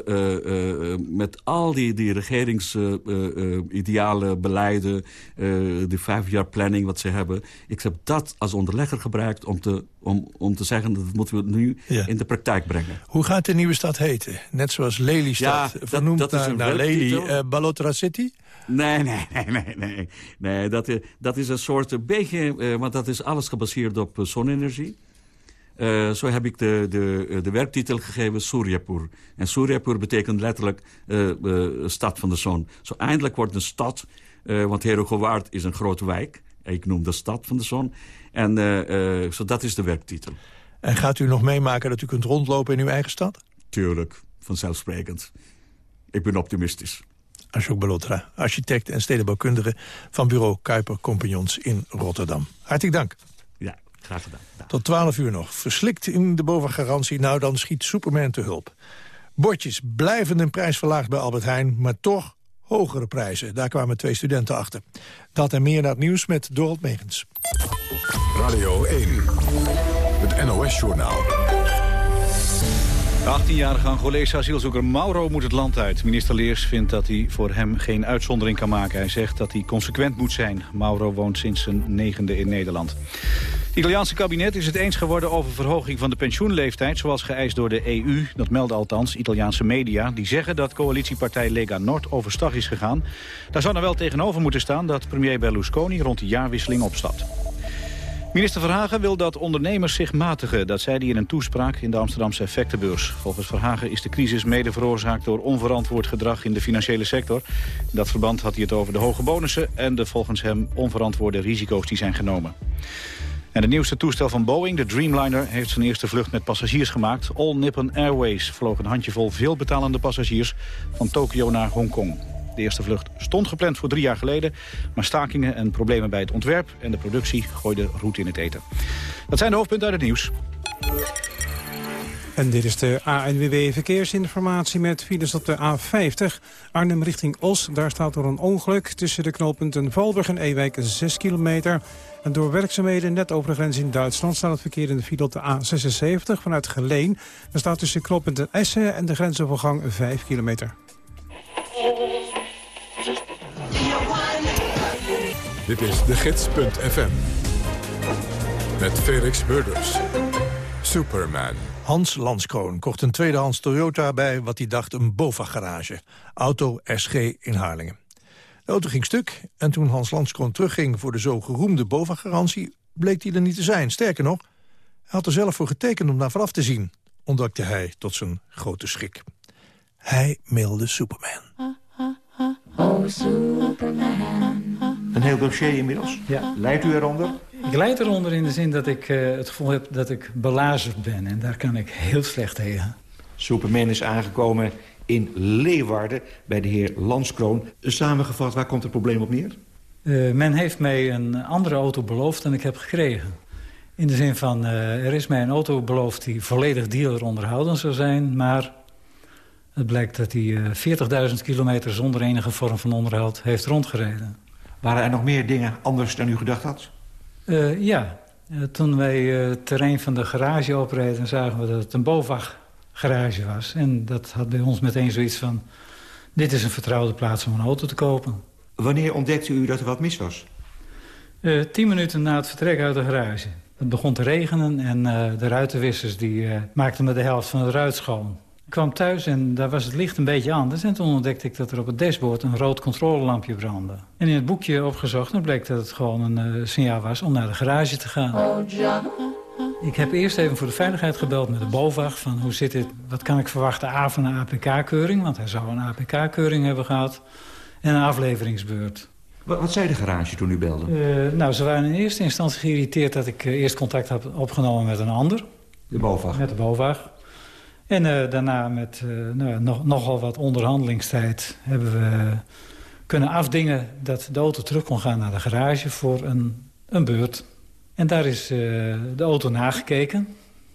eh, met al die, die regeringsidealen, beleiden... de vijf jaar planning wat ze hebben. Ik heb dat als onderlegger gebruikt om te, om, om te zeggen... dat moeten we nu Ja. in de praktijk brengen. Hoe gaat de nieuwe stad heten? Net zoals Lelystad, Ja, dat- vernoemd dat is naar, Lely, Balotra City? Nee, nee, <laughs> nee, nee. nee. nee dat, is, dat is een soort een beetje... want dat is alles gebaseerd op zonne-energie. Eh, zo heb ik de, de, de werktitel gegeven Suryapur. En Suryapur betekent letterlijk eh, eh, stad van de zon. Zo eindelijk wordt een stad, eh, want Herogewaard is een grote wijk. Ik noem dat stad van de zon. En eh, eh, zo dat is de werktitel. En gaat u nog meemaken dat u kunt rondlopen in uw eigen stad? Tuurlijk, vanzelfsprekend. Ik ben optimistisch. Ashok Balotra, architect en stedenbouwkundige... van bureau Kuiper Compagnons in Rotterdam. Hartelijk dank. Graag gedaan. Tot 12 uur nog. Verslikt in de bovengarantie, nou dan schiet Superman te hulp. Bordjes blijven een prijs verlaagd bij Albert Heijn, maar toch hogere prijzen. Daar kwamen twee studenten achter. Dat en meer naar het nieuws met Dorot Megens. Radio 1, het NOS-journaal. De 18-jarige Angolese asielzoeker Mauro moet het land uit. Minister Leers vindt dat hij voor hem geen uitzondering kan maken. Hij zegt dat hij consequent moet zijn. Mauro woont sinds zijn negende in Nederland. Het Italiaanse kabinet is het eens geworden over verhoging van de pensioenleeftijd... zoals geëist door de EU. Dat melden althans Italiaanse media. Die zeggen dat coalitiepartij Lega Nord overstag is gegaan. Daar zou dan wel tegenover moeten staan dat premier Berlusconi... rond de jaarwisseling opstapt. Minister Verhagen wil dat ondernemers zich matigen. Dat zei hij in een toespraak in de Amsterdamse effectenbeurs. Volgens Verhagen is de crisis mede veroorzaakt door onverantwoord gedrag in de financiële sector. In dat verband had hij het over de hoge bonussen en de volgens hem onverantwoorde risico's die zijn genomen. En het nieuwste toestel van Boeing, de Dreamliner, heeft zijn eerste vlucht met passagiers gemaakt. All Nippon Airways vloog een handjevol veelbetalende passagiers van Tokio naar Hongkong. De eerste vlucht stond gepland voor drie jaar geleden, maar stakingen en problemen bij het ontwerp en de productie gooiden roet in het eten. Dat zijn de hoofdpunten uit het nieuws. En dit is de ANWB Verkeersinformatie met files op de A50. Arnhem richting Os. Daar staat door een ongeluk tussen de knooppunten Valburg en Ewijk 6 kilometer. En door werkzaamheden net over de grens in Duitsland... staat het verkeer in de file op de A76 vanuit Geleen. Daar staat tussen knooppunten Essen en de grensovergang 5 kilometer. Dit is de gids.fm. Met Felix Burders. Superman. Hans Landskroon kocht een tweedehands Toyota bij wat hij dacht een BOVAG-garage. Auto SG in Harlingen. De auto ging stuk en toen Hans Landskroon terugging voor de zo geroemde BOVAG-garantie... bleek die er niet te zijn. Sterker nog, hij had er zelf voor getekend om daar vanaf te zien. Ontdekte hij tot zijn grote schrik. Hij mailde Superman. Oh, Superman. Een heel dossier inmiddels? Ja. Leidt u eronder? Ik leid eronder in de zin dat ik uh, het gevoel heb dat ik belazerd ben. En daar kan ik heel slecht tegen. Superman is aangekomen in Leeuwarden bij de heer Landskroon. Samengevat, waar komt het probleem op neer? Uh, men heeft mij een andere auto beloofd dan ik heb gekregen. In de zin van, uh, er is mij een auto beloofd die volledig dealer onderhouden zou zijn... maar het blijkt dat hij 40.000 kilometer zonder enige vorm van onderhoud heeft rondgereden. Waren er nog meer dingen anders dan u gedacht had? Uh, ja, uh, toen wij uh, het terrein van de garage opreden... zagen we dat het een BOVAG garage was. En dat had bij ons meteen zoiets van... dit is een vertrouwde plaats om een auto te kopen. Wanneer ontdekte u dat er wat mis was? tien minuten na het vertrek uit de garage. Het begon te regenen en de ruitenwissers die, maakten me de helft van het ruit schoon. Ik kwam thuis en daar was het licht een beetje anders. En toen ontdekte ik dat er op het dashboard een rood controlelampje brandde. En in het boekje opgezocht, dan bleek dat het gewoon een uh, signaal was om naar de garage te gaan. Oh, ik heb eerst even voor de veiligheid gebeld met de BOVAG. Van hoe zit dit, wat kan ik verwachten? A van een APK-keuring, want hij zou een APK-keuring hebben gehad. En een afleveringsbeurt. Wat, wat zei de garage toen u belde? Uh, nou, ze waren in eerste instantie geïrriteerd dat ik uh, eerst contact had opgenomen met een ander. De BOVAG? Met de BOVAG. En uh, daarna met uh, nou, nog, nogal wat onderhandelingstijd hebben we kunnen afdingen... dat de auto terug kon gaan naar de garage voor een, een beurt. En daar is uh, de auto nagekeken.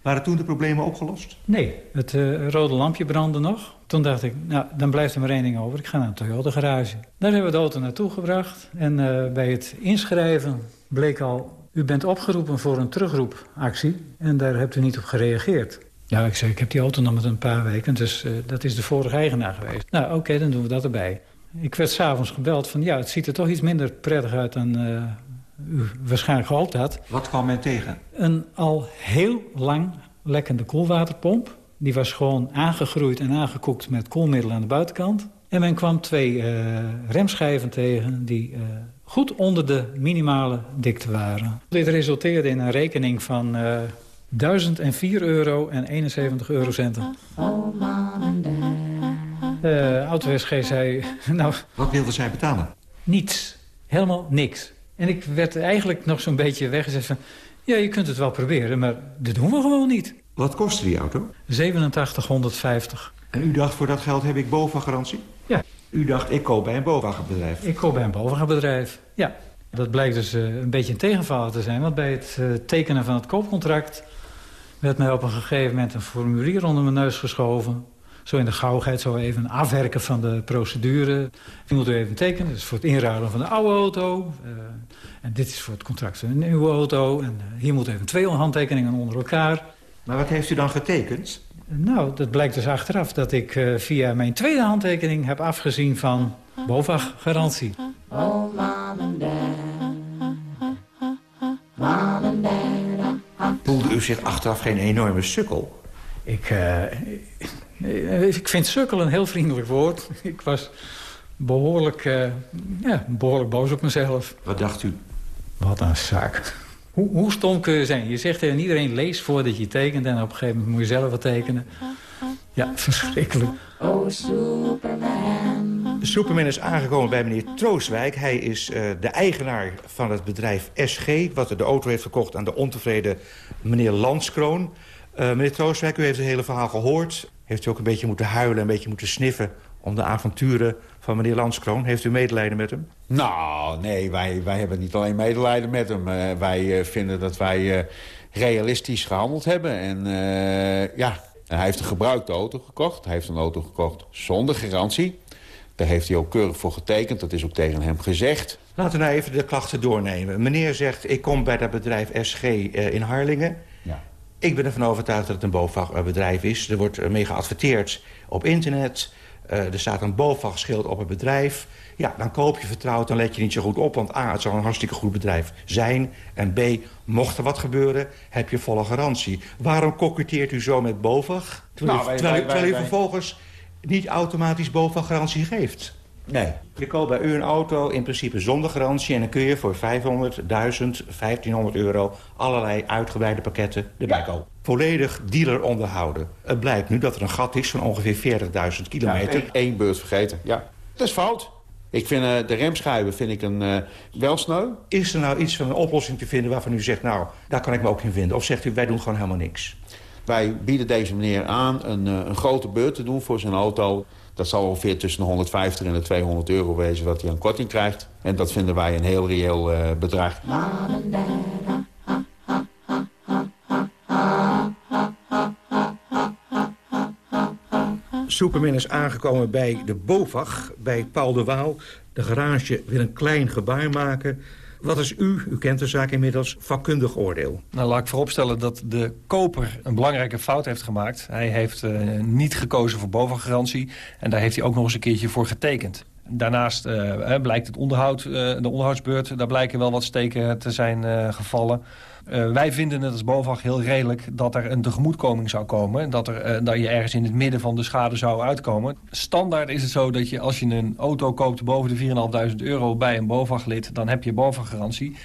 Waren toen de problemen opgelost? Nee, het rode lampje brandde nog. Toen dacht ik, nou, dan blijft er maar één ding over. Ik ga naar een Toyota garage. Daar hebben we de auto naartoe gebracht. En bij het inschrijven bleek al... u bent opgeroepen voor een terugroepactie. En daar hebt u niet op gereageerd. Ja, ik zei, ik heb die auto nog met een paar weken, dus uh, dat is de vorige eigenaar geweest. Nou, oké, okay, dan doen we dat erbij. Ik werd s'avonds gebeld van, ja, het ziet er toch iets minder prettig uit dan uh, u waarschijnlijk gehoopt had. Wat kwam men tegen? Een al heel lang lekkende koelwaterpomp. Die was gewoon aangegroeid en aangekoekt met koelmiddel aan de buitenkant. En men kwam twee uh, remschijven tegen die goed onder de minimale dikte waren. Dit resulteerde in een rekening van... 1004 euro en 71 eurocenten. De auto-SG zei... <laughs> Nou, Wat wilde zij betalen? Niets. Helemaal niks. En ik werd eigenlijk nog zo'n beetje weggezet van... Ja, je kunt het wel proberen, maar dat doen we gewoon niet. Wat kostte die auto? 8750. En u dacht, voor dat geld heb ik BOVAG-garantie? Ja. U dacht, ik koop bij een BOVAG-bedrijf? Ik koop bij een BOVAG-bedrijf, ja. Dat blijkt dus uh, een beetje een tegenvaller te zijn. Want bij het uh, tekenen van het koopcontract werd mij op een gegeven moment een formulier onder mijn neus geschoven. Zo in de gauwheid, zo even een afwerken van de procedure. Je moet u even tekenen, dat is voor het inruilen van de oude auto. Uh, en dit is voor het contract van een nieuwe auto. En uh, hier moeten even twee handtekeningen onder elkaar. Maar wat heeft u dan getekend? Nou, dat blijkt dus achteraf dat ik uh, via mijn tweede handtekening heb afgezien van BOVAG-garantie. Oh, mom and dad. Mom and dad. Voelde u zich achteraf geen enorme sukkel? Ik, uh, ik vind sukkel een heel vriendelijk woord. Ik was behoorlijk, uh, ja, behoorlijk boos op mezelf. Wat dacht u? Wat een zaak. Hoe, hoe stom kun je zijn? Je zegt tegen iedereen, lees voordat je tekent... en op een gegeven moment moet je zelf wat tekenen. Ja, verschrikkelijk. Oh, Superman. Superman is aangekomen bij meneer Trooswijk. Hij is uh, de eigenaar van het bedrijf SG... wat de auto heeft verkocht aan de ontevreden meneer Landskroon. Uh, meneer Trooswijk, u heeft het hele verhaal gehoord. Heeft u ook een beetje moeten huilen, een beetje moeten sniffen... om de avonturen van meneer Landskroon. Heeft u medelijden met hem? Nou, nee, wij, wij hebben niet alleen medelijden met hem. Uh, wij vinden dat wij realistisch gehandeld hebben. En ja, hij heeft een gebruikte auto gekocht. Hij heeft een auto gekocht zonder garantie. Daar heeft hij ook keurig voor getekend. Dat is ook tegen hem gezegd. Laten we nou even de klachten doornemen. Meneer zegt, ik kom bij dat bedrijf SG in Harlingen. Ja. Ik ben ervan overtuigd dat het een BOVAG-bedrijf is. Er wordt mee geadverteerd op internet... Uh, er staat een BOVAG-schild op het bedrijf. Ja, dan koop je vertrouwd, dan let je niet zo goed op. Want A, het zal een hartstikke goed bedrijf zijn. En B, mocht er wat gebeuren, heb je volle garantie. Waarom koketteert u zo met BOVAG? Terwijl, nou, terwijl, terwijl u vervolgens niet automatisch BOVAG-garantie geeft. Nee. Je koopt bij u een auto in principe zonder garantie... en dan kun je voor 500, 1000, 1500 euro... allerlei uitgebreide pakketten erbij kopen. Volledig dealer onderhouden. Het blijkt nu dat er een gat is van ongeveer 40.000 kilometer. Ja, één beurt vergeten, ja. Dat is fout. Ik vind uh, de remschijven vind ik een uh, wel sneu. Is er nou iets van een oplossing te vinden waarvan u zegt... nou, daar kan ik me ook in vinden? Of zegt u, wij doen gewoon helemaal niks? Wij bieden deze meneer aan een, uh, een grote beurt te doen voor zijn auto. Dat zal ongeveer tussen de 150 en de 200 euro wezen wat hij aan korting krijgt. En dat vinden wij een heel reëel uh, bedrag. Superman is aangekomen bij de BOVAG, bij Paul de Waal. De garage wil een klein gebaar maken. Wat is u, u kent de zaak inmiddels, vakkundig oordeel? Nou, laat ik vooropstellen dat de koper een belangrijke fout heeft gemaakt. Hij heeft uh, niet gekozen voor bovengarantie en daar heeft hij ook nog eens een keertje voor getekend. Daarnaast uh, blijkt het onderhoud, uh, de onderhoudsbeurt, daar blijken wel wat steken te zijn gevallen. Uh, wij vinden het als BOVAG heel redelijk dat er een tegemoetkoming zou komen. Dat, er, uh, dat je ergens in het midden van de schade zou uitkomen. Standaard is het zo dat je als je een auto koopt boven de 4.500 euro bij een BOVAG-lid... dan heb je BOVAG-garantie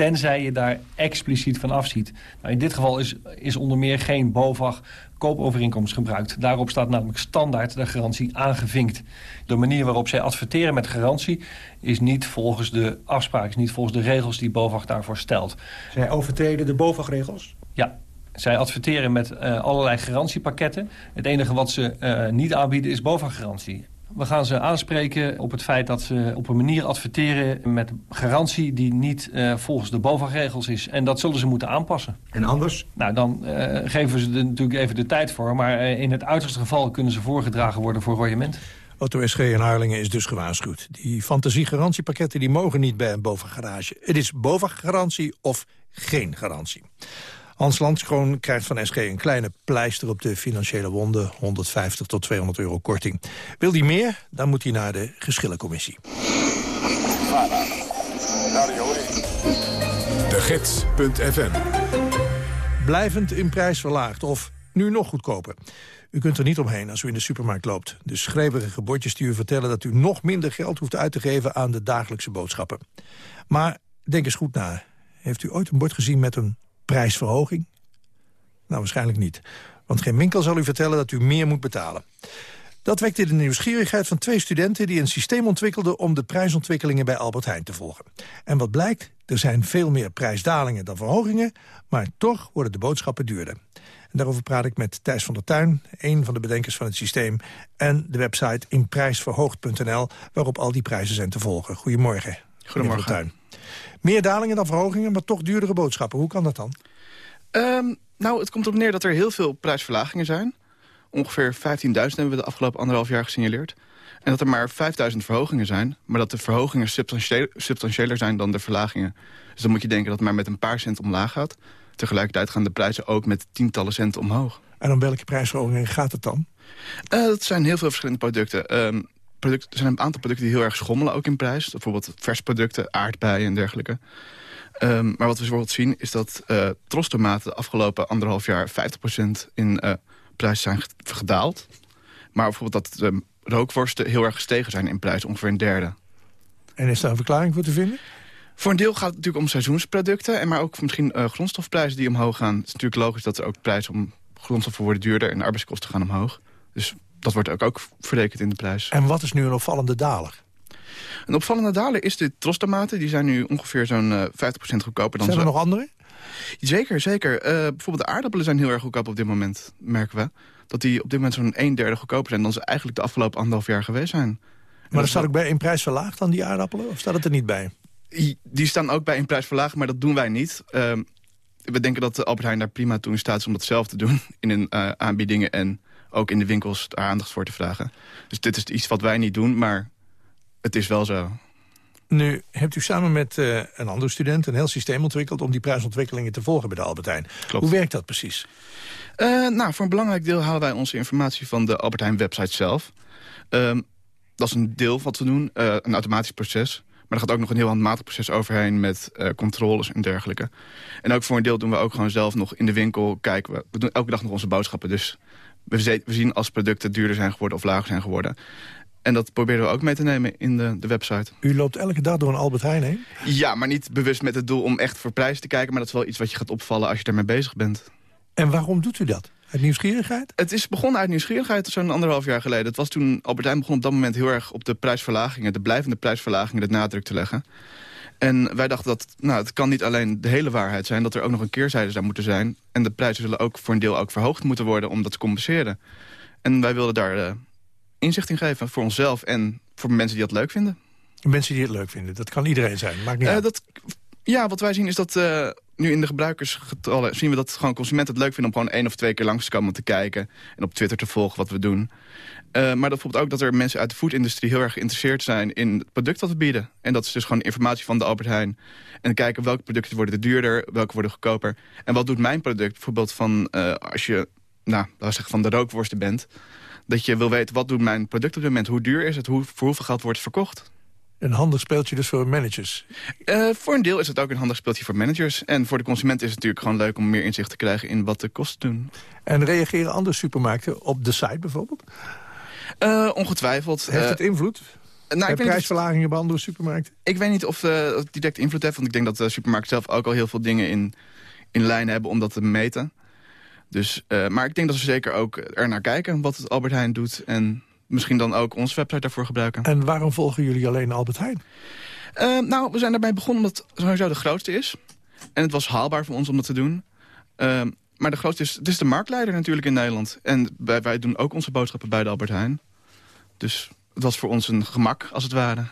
tenzij je daar expliciet van afziet. Nou, in dit geval is, is onder meer geen BOVAG koopovereenkomst gebruikt. Daarop staat namelijk standaard de garantie aangevinkt. De manier waarop zij adverteren met garantie is niet volgens de afspraak, is niet volgens de regels die BOVAG daarvoor stelt. Zij overtreden de BOVAG-regels? Ja, zij adverteren met uh, allerlei garantiepakketten. Het enige wat ze uh, niet aanbieden is BOVAG-garantie. We gaan ze aanspreken op het feit dat ze op een manier adverteren... met garantie die niet uh, volgens de BOVAG-regels is. En dat zullen ze moeten aanpassen. En anders? Nou, dan uh, geven we ze er natuurlijk even de tijd voor. Maar uh, in het uiterste geval kunnen ze voorgedragen worden voor royement. Auto SG in Harlingen is dus gewaarschuwd. Die fantasiegarantiepakketten die mogen niet bij een BOVAG-garage. Het is BOVAG-garantie of geen garantie. Hans Landskroon krijgt van SG een kleine pleister op de financiële wonden. 150 tot 200 euro korting. Wil hij meer, dan moet hij naar de geschillencommissie. De Gids.fm Blijvend in prijs verlaagd of nu nog goedkoper. U kunt er niet omheen als u in de supermarkt loopt. De schreeuwerige bordjes die u vertellen dat u nog minder geld hoeft uit te geven aan de dagelijkse boodschappen. Maar denk eens goed na. Heeft u ooit een bord gezien met een prijsverhoging? Nou, waarschijnlijk niet. Want geen winkel zal u vertellen dat u meer moet betalen. Dat wekte de nieuwsgierigheid van twee studenten... die een systeem ontwikkelden om de prijsontwikkelingen bij Albert Heijn te volgen. En wat blijkt, er zijn veel meer prijsdalingen dan verhogingen... maar toch worden de boodschappen duurder. En daarover praat ik met Thijs van der Tuin, een van de bedenkers van het systeem... en de website inprijsverhoogd.nl, waarop al die prijzen zijn te volgen. Goedemorgen. Goedemorgen. Meer dalingen dan verhogingen, maar toch duurdere boodschappen. Hoe kan dat dan? Um, nou, het komt erop neer dat er heel veel prijsverlagingen zijn. Ongeveer 15.000 hebben we de afgelopen anderhalf jaar gesignaleerd. En dat er maar 5.000 verhogingen zijn. Maar dat de verhogingen substantiëler zijn dan de verlagingen. Dus dan moet je denken dat het maar met een paar cent omlaag gaat. Tegelijkertijd gaan de prijzen ook met tientallen centen omhoog. En om welke prijsverhogingen gaat het dan? Uh, dat zijn heel veel verschillende producten. Um, product, er zijn een aantal producten die heel erg schommelen ook in prijs. Bijvoorbeeld versproducten, aardbeien en dergelijke. Um, maar wat we bijvoorbeeld zien is dat uh, trostomaten de afgelopen anderhalf jaar 50% in uh, prijs zijn gedaald. Maar bijvoorbeeld dat de rookworsten heel erg gestegen zijn in prijs, ongeveer een derde. En is daar een verklaring voor te vinden? Voor een deel gaat het natuurlijk om seizoensproducten... en maar ook misschien uh, grondstofprijzen die omhoog gaan. Het is natuurlijk logisch dat er ook prijzen om grondstoffen worden duurder... en de arbeidskosten gaan omhoog. Dus dat wordt ook, ook verrekend in de prijs. En wat is nu een opvallende daler? Een opvallende daler is de trostomaten. Die zijn nu ongeveer zo'n uh, 50% goedkoper dan Zijn er nog andere? Zeker, zeker. Uh, bijvoorbeeld de aardappelen zijn heel erg goedkoop op dit moment, merken we. Dat die op dit moment zo'n een derde goedkoper zijn... dan ze eigenlijk de afgelopen anderhalf jaar geweest zijn. Maar er staat ook bij in prijs verlaagd dan die aardappelen? Of staat het er niet bij? Die staan ook bij in prijs verlaagd, maar dat doen wij niet. Uh, we denken dat Albert Heijn daar prima toe in staat is om dat zelf te doen... <laughs> in hun uh, aanbiedingen en ook in de winkels daar aandacht voor te vragen. Dus dit is iets wat wij niet doen, maar het is wel zo. Nu hebt u samen met uh, een andere student een heel systeem ontwikkeld... om die prijsontwikkelingen te volgen bij de Albert Heijn. Klopt. Hoe werkt dat precies? Uh, nou, voor een belangrijk deel halen wij onze informatie van de Albert Heijn website zelf. Uh, dat is een deel wat we doen, uh, een automatisch proces. Maar er gaat ook nog een heel handmatig proces overheen met controles en dergelijke. En ook voor een deel doen we ook gewoon zelf nog in de winkel kijken. We, we doen elke dag nog onze boodschappen, dus we, zien als producten duurder zijn geworden of lager zijn geworden. En dat proberen we ook mee te nemen in de, de website. U loopt elke dag door een Albert Heijn heen? Ja, maar niet bewust met het doel om echt voor prijs te kijken. Maar dat is wel iets wat je gaat opvallen als je ermee bezig bent. En waarom doet u dat? Uit nieuwsgierigheid? Het is begonnen uit nieuwsgierigheid zo'n anderhalf jaar geleden. Het was toen Albert Heijn begon op dat moment heel erg op de prijsverlagingen... de blijvende prijsverlagingen de nadruk te leggen. En wij dachten dat nou, het kan niet alleen de hele waarheid zijn... dat er ook nog een keerzijde zou moeten zijn. En de prijzen zullen ook voor een deel ook verhoogd moeten worden... om dat te compenseren. En wij wilden daar uh, inzicht in geven voor onszelf en voor mensen die dat leuk vinden. Mensen die het leuk vinden, dat kan iedereen zijn, maakt niet uh, dat, Ja, wat wij zien is dat uh, nu in de gebruikersgetallen... zien we dat gewoon consumenten het leuk vinden om gewoon één of twee keer langs te komen te kijken... en op Twitter te volgen wat we doen. Uh, maar dat bijvoorbeeld ook dat er mensen uit de foodindustrie heel erg geïnteresseerd zijn in het product dat we bieden. En dat is dus gewoon informatie van de Albert Heijn. En kijken welke producten worden er duurder, welke worden goedkoper. En wat doet mijn product bijvoorbeeld van uh, als je, nou, zeggen van de rookworsten bent. Dat je wil weten wat doet mijn product op dit moment, hoe duur is het, hoe, voor hoeveel geld wordt het verkocht. Een handig speeltje dus voor managers? Uh, voor een deel is het ook een handig speeltje voor managers. En voor de consument is het natuurlijk gewoon leuk om meer inzicht te krijgen in wat de kosten doen. En reageren andere supermarkten op de site bijvoorbeeld? Uh, ongetwijfeld. Heeft het invloed? Nou, ik prijsverlagingen bij andere supermarkten? Ik weet niet of uh, het direct invloed heeft. Want ik denk dat de supermarkt zelf ook al heel veel dingen in, in lijn hebben om dat te meten. Dus, uh, maar ik denk dat ze zeker ook er naar kijken wat het Albert Heijn doet. En misschien dan ook onze website daarvoor gebruiken. En waarom volgen jullie alleen Albert Heijn? Uh, nou, we zijn daarbij begonnen omdat het sowieso de grootste is. En het was haalbaar voor ons om dat te doen. Uh, maar de grootste is, het is de marktleider natuurlijk in Nederland. En wij, wij doen ook onze boodschappen bij de Albert Heijn. Dus het was voor ons een gemak, als het ware.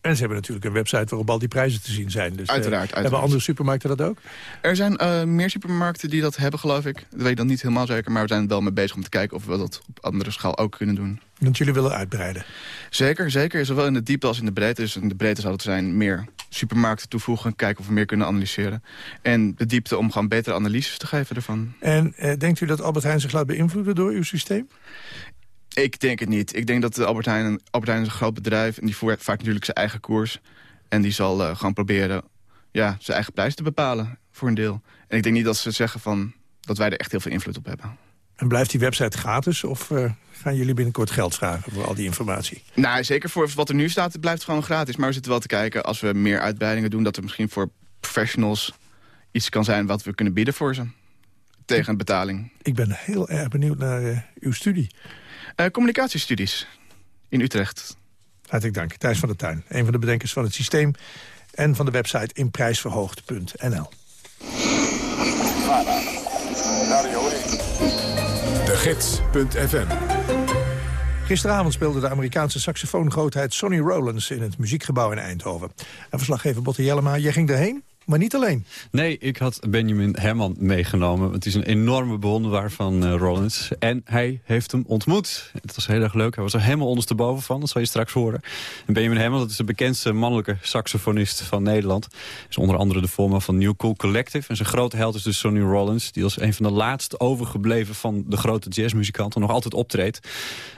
En ze hebben natuurlijk een website waarop al die prijzen te zien zijn. Dus, uiteraard, uh, uiteraard. Hebben andere supermarkten dat ook? Er zijn uh, meer supermarkten die dat hebben, geloof ik. Dat weet ik dan niet helemaal zeker. Maar we zijn er wel mee bezig om te kijken of we dat op andere schaal ook kunnen doen. Want jullie willen uitbreiden? Zeker, zeker. Zowel in de diepte als in de breedte. Dus in de breedte zou het zijn meer supermarkten toevoegen. Kijken of we meer kunnen analyseren. En de diepte om gewoon betere analyses te geven ervan. En uh, denkt u dat Albert Heijn zich laat beïnvloeden door uw systeem? Ik denk het niet. Ik denk dat de Albert Heijn, Albert Heijn is een groot bedrijf... en die voert vaak natuurlijk zijn eigen koers. En die zal uh, gewoon proberen ja, zijn eigen prijs te bepalen voor een deel. En ik denk niet dat ze zeggen van, dat wij er echt heel veel invloed op hebben. En blijft die website gratis of uh, gaan jullie binnenkort geld vragen voor al die informatie? Nou, zeker voor wat er nu staat, het blijft gewoon gratis. Maar we zitten wel te kijken als we meer uitbreidingen doen... dat er misschien voor professionals iets kan zijn wat we kunnen bieden voor ze. Tegen een betaling. Ik ben heel erg benieuwd naar uh, uw studie. Uh, communicatiestudies in Utrecht. Hartelijk dank. Thijs van der Tuin, een van de bedenkers van het systeem... en van de website inprijsverhoogd.nl. De Gids.fm Gisteravond speelde de Amerikaanse saxofoongrootheid Sonny Rollins... in het muziekgebouw in Eindhoven. En verslaggever Botte Jellema, jij ging erheen? Maar niet alleen. Nee, ik had Benjamin Herman meegenomen. Het is een enorme bewonderaar van uh, Rollins. En hij heeft hem ontmoet. Het was heel erg leuk. Hij was er helemaal ondersteboven van. Dat zal je straks horen. En Benjamin Herman, dat is de bekendste mannelijke saxofonist van Nederland. Is onder andere de voorman van New Cool Collective. En zijn grote held is dus Sonny Rollins. Die als een van de laatst overgebleven van de grote jazzmuzikanten nog altijd optreedt.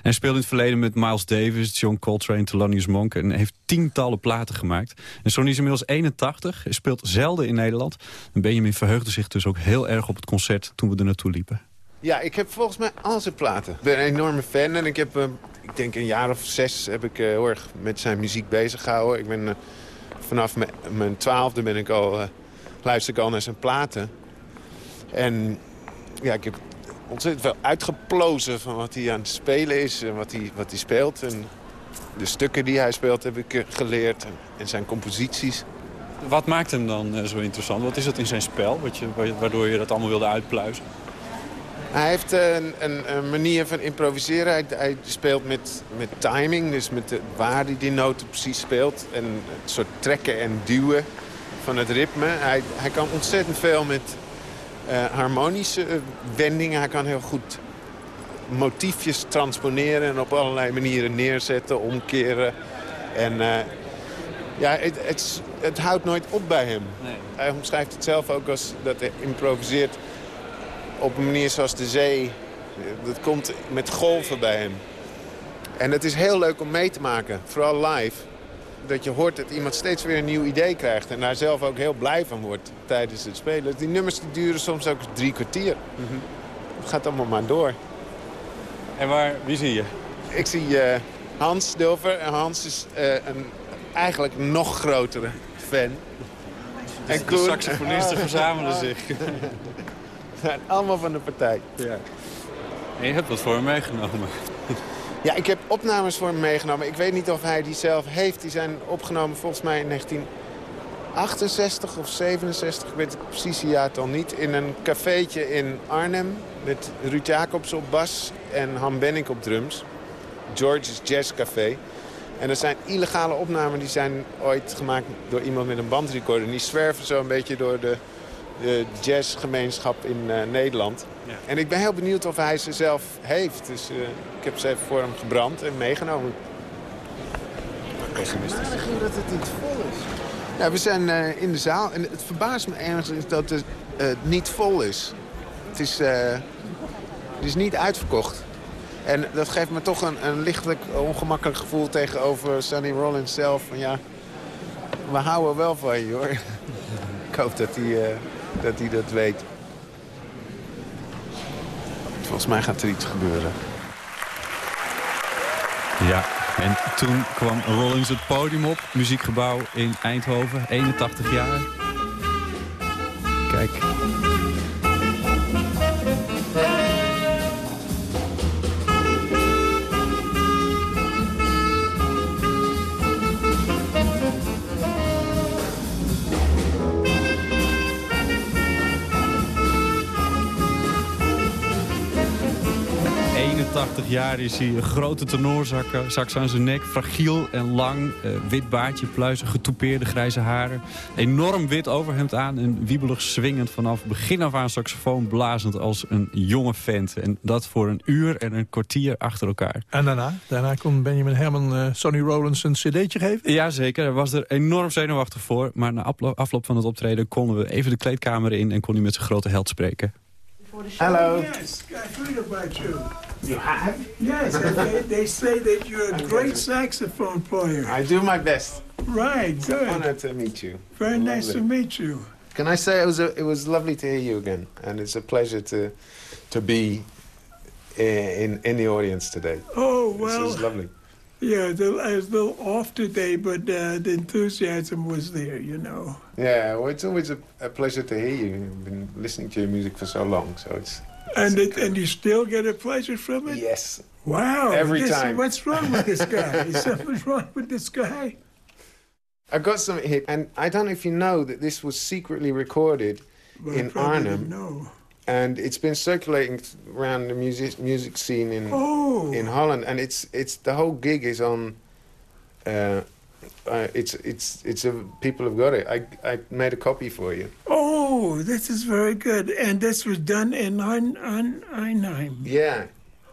En speelde in het verleden met Miles Davis, John Coltrane, Thelonious Monk. En heeft tientallen platen gemaakt. En Sonny is inmiddels 81. Hij speelt zelden in Nederland. En Benjamin verheugde zich dus ook heel erg op het concert toen we er naartoe liepen. Ja, ik heb volgens mij al zijn platen. Ik ben een enorme fan en ik heb, uh, ik denk een jaar of zes heb ik uh, heel erg met zijn muziek bezig gehouden. Ik ben uh, vanaf mijn twaalfde ben ik al, luister ik al naar zijn platen. En ja, ik heb ontzettend veel uitgeplozen van wat hij aan het spelen is en wat hij, wat hij speelt. En de stukken die hij speelt heb ik geleerd en zijn composities. Wat maakt hem dan uh, zo interessant? Wat is het in zijn spel, wat je, waardoor je dat allemaal wilde uitpluizen? Hij heeft een, een, een manier van improviseren. Hij, speelt met, met timing, dus met waar hij die noten precies speelt. En het soort trekken en duwen van het ritme. Hij, hij kan ontzettend veel met uh, harmonische wendingen. Hij kan heel goed motiefjes transponeren en op allerlei manieren neerzetten, omkeren. En Ja, het, het, het houdt nooit op bij hem. Hij omschrijft het zelf ook als dat hij improviseert op een manier zoals de zee. Dat komt met golven bij hem. En het is heel leuk om mee te maken, vooral live. Dat je hoort dat iemand steeds weer een nieuw idee krijgt... en daar zelf ook heel blij van wordt tijdens het spelen. Die nummers die duren soms ook drie kwartier. Het gaat allemaal maar door. En waar, wie zie je? Ik zie eh, Hans Dulver. En Hans is eh, een eigenlijk nog grotere fan. Dus de saxofonisten <laughs> verzamelen zich. Zijn allemaal van de partij. Ja. En je hebt wat voor hem meegenomen. Ja, ik heb opnames voor hem meegenomen. Ik weet niet of hij die zelf heeft. Die zijn opgenomen volgens mij in 1968 of 67. Ik weet het precieze jaartal niet. In een cafeetje in Arnhem. Met Ruud Jacobs op bas en Han Benning op drums. George's Jazz Café. En dat zijn illegale opnamen die zijn ooit gemaakt door iemand met een bandrecorder. En die zwerven zo een beetje door de, de jazzgemeenschap in uh, Nederland. Ja. En ik ben heel benieuwd of hij ze zelf heeft. Dus uh, ik heb ze even voor hem gebrand en meegenomen. Pessimistisch. dat het niet vol is. Ja, we zijn uh, in de zaal en het verbaast me ergens dat het niet vol is. Het is, het is niet uitverkocht. En dat geeft me toch een, een lichtelijk ongemakkelijk gevoel tegenover Sonny Rollins zelf. Van ja, we houden wel van je hoor. <laughs> Ik hoop dat hij, uh, dat hij dat weet. Volgens mij gaat er iets gebeuren. Ja, en toen kwam Rollins het podium op. Muziekgebouw in Eindhoven, 81 jaar. Kijk, jaar is hij een grote tenorzakken, zak aan zijn nek, fragiel en lang, eh, wit baardje, pluizen, getoupeerde grijze haren. Enorm wit overhemd aan en wiebelig swingend vanaf begin af aan saxofoon blazend als een jonge vent. En dat voor een uur en een kwartier achter elkaar. En daarna? Daarna kon Benjamin Herman uh, Sonny Rollins een cd'tje geven? Jazeker, hij was er enorm zenuwachtig voor. Maar na afloop van het optreden konden we even de kleedkamer in en kon hij met zijn grote held spreken. Hello. Yes, I heard about you. You have? Yes, they, they say that you're a great saxophone player. I do my best. Right, It's good. an honor to meet you. Very nice to meet you. Can I say it was a, it was lovely to hear you again, and it's a pleasure to to be i- in in the audience today. Oh, This well, is lovely. yeah, the, I was a little off today, but uh, the enthusiasm was there, you know. Yeah, well, it's always a, a pleasure to hear you. I've been listening to your music for so long, so it's And it, and you still get a pleasure from it? Yes. Wow. Every this- time. What's wrong with this guy? <laughs> Is something wrong with this guy? I've got something here, and I don't know if you know that this was secretly recorded Well, in Arnhem. didn't and it's been circulating around the music music scene in Oh. in Holland, and it's it's the whole gig is on. Uh, uh, it's it's it's a people have got it. I I made a copy for you. Oh, this is very good. And this was done in Ein, Ein, Einheim. Yeah,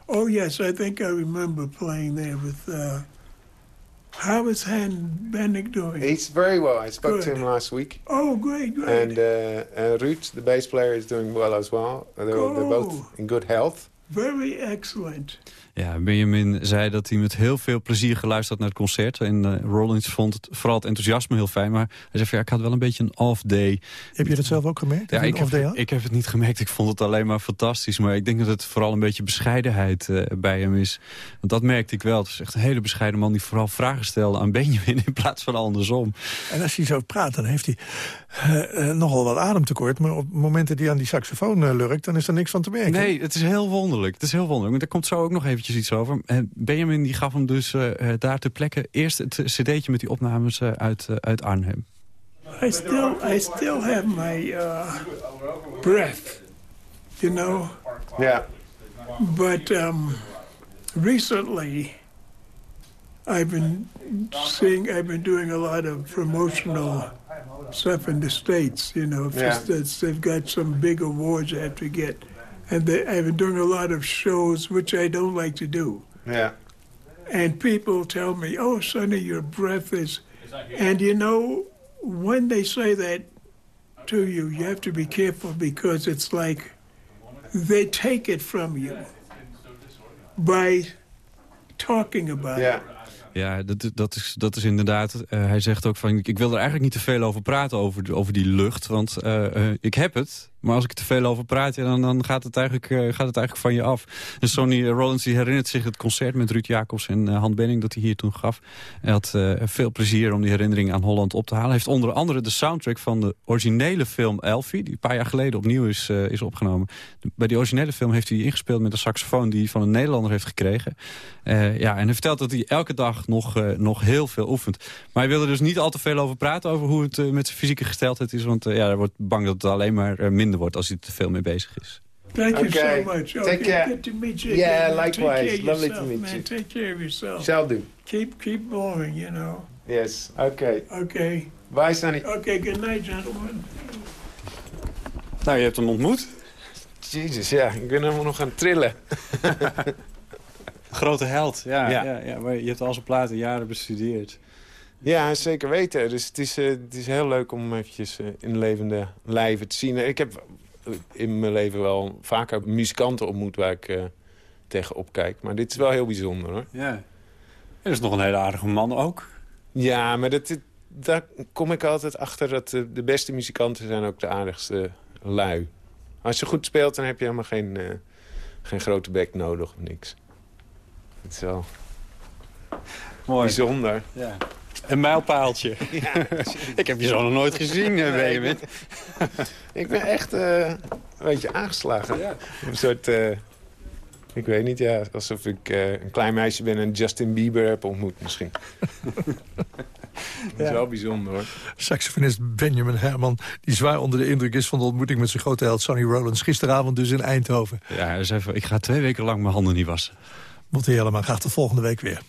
Oh, yes, I think I remember playing there with... Uh, how is Han Bennick doing? he's very well. I spoke to him last week, Oh, great, great. and uh, uh, Ruud, the bass player, is doing well as well. They're, they're both Oh. in good health. very excellent. Ja, Benjamin zei dat hij met heel veel plezier geluisterd naar het concert. En eh, Rollins vond het, vooral het enthousiasme heel fijn. Maar hij zei van ja, ik had wel een beetje een off-day. Heb je dat zelf ook gemerkt? Ja, ik heb, had? ik heb het niet gemerkt. Ik vond het alleen maar fantastisch. Maar ik denk dat het vooral een beetje bescheidenheid eh, bij hem is. Want dat merkte ik wel. Het is echt een hele bescheiden man die vooral vragen stelde aan Benjamin... in plaats van andersom. En als hij zo praat, dan heeft hij eh, nogal wat ademtekort. Maar op momenten die aan die saxofoon lurkt, dan is er niks van te merken. Nee, het is heel wonderlijk. Het is heel wonderlijk. Maar daar komt zo ook nog eventjes iets over. En Benjamin die gaf hem dus eh, eh, daar ter plekke... eerst het cd'tje met die opnames eh, uit, eh, uit Arnhem. I still, I still have my uh, breath, you know. Yeah. But um, recently, I've been seeing, I've been doing a lot of promotional stuff in the states. You know, Yeah. just that they've got some big awards I have to get, and they, I've been doing a lot of shows which I don't like to do. Yeah. And people tell me, "Oh, Sonny, your breath is And you know, when they say that to you, you have to be careful because it's like they take it from you by talking about it. Ja, dat, dat, is, dat is inderdaad... eh, hij zegt ook van, ik wil er eigenlijk niet te veel over praten, over, over die lucht. Want eh, eh, ik heb het, maar als ik er te veel over praat... Dan, dan gaat, het eigenlijk, eh, gaat het eigenlijk van je af. En Sonny Rollins die herinnert zich het concert met Ruud Jacobs en uh, Han Benning... dat hij hier toen gaf. Hij had eh, veel plezier om die herinnering aan Holland op te halen. Hij heeft onder andere de soundtrack van de originele film Elfie... die een paar jaar geleden opnieuw is, eh, is opgenomen. Bij die originele film heeft hij ingespeeld met een saxofoon... die hij van een Nederlander heeft gekregen. Eh, ja, en hij vertelt dat hij elke dag nog, eh, nog heel veel oefent. Maar hij wil er dus niet al te veel over praten... over hoe het eh, met zijn fysieke gesteldheid is. Want eh, ja, hij wordt bang dat het alleen maar eh, minder wordt... als hij er te veel mee bezig is. Thank you Okay. so much. Take Okay, care. Good to meet you. Yeah, again. likewise. Take care Lovely to meet man. you. Take care of yourself. Shall do. Keep keep going, you know. Yes, okay. Okay. Bye, Sonny. Okay, good night, gentlemen. Nou, je hebt hem ontmoet. Jezus, ja. Ik ben helemaal nog aan het trillen. <laughs> Grote held, ja. Ja. ja. ja, maar je hebt al zijn platen jaren bestudeerd. Ja, zeker weten. Dus het is, eh, het is heel leuk om eventjes eh, in levende lijven te zien. Ik heb in mijn leven wel vaker muzikanten ontmoet waar ik eh, tegenop kijk. Maar dit is wel heel bijzonder, hoor. Ja. Dat is nog een hele aardige man ook. Ja, maar dat, daar kom ik altijd achter dat de, de beste muzikanten zijn ook de aardigste lui. Als je goed speelt, dan heb je helemaal geen, geen grote bek nodig of niks. Het is wel Mooi. bijzonder. Ja. Een mijlpaaltje. Ja, <laughs> ik heb je zo nog nooit gezien, eh, Nee, Benjamin. <laughs> Ik ben echt eh, een beetje aangeslagen. Een soort, eh, ik weet niet, ja, alsof ik eh, een klein meisje ben en Justin Bieber heb ontmoet misschien. <laughs> Dat is Ja. wel bijzonder hoor. Saxofonist Benjamin Herman, die zwaar onder de indruk is van de ontmoeting met zijn grote held Sonny Rollins. Gisteravond dus in Eindhoven. Ja, hij zei van, ik ga twee weken lang mijn handen niet wassen. Botte helemaal graag tot volgende week weer.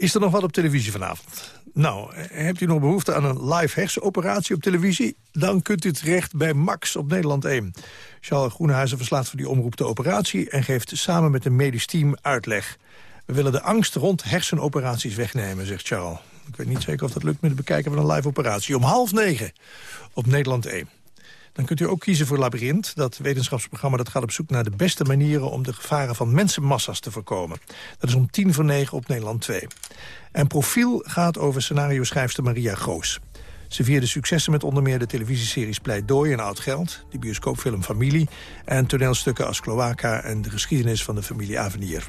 Is er nog wat op televisie vanavond? Nou, hebt u nog behoefte aan een live hersenoperatie op televisie? Dan kunt u terecht bij Max op Nederland 1. Charles Groenhuizen verslaat voor die omroep de operatie... en geeft samen met een medisch team uitleg. We willen de angst rond hersenoperaties wegnemen, zegt Charles. Ik weet niet zeker of dat lukt met het bekijken van een live operatie. Om half negen op Nederland 1. Dan kunt u ook kiezen voor Labyrinth. Dat wetenschapsprogramma dat gaat op zoek naar de beste manieren... om de gevaren van mensenmassa's te voorkomen. Dat is om tien voor negen op Nederland 2. En Profiel gaat over scenario-schrijfster Maria Goos. Ze vierde successen met onder meer de televisieseries Pleidooi en Oud Geld... de bioscoopfilm Familie en toneelstukken als Cloaca... en de geschiedenis van de familie Avenier.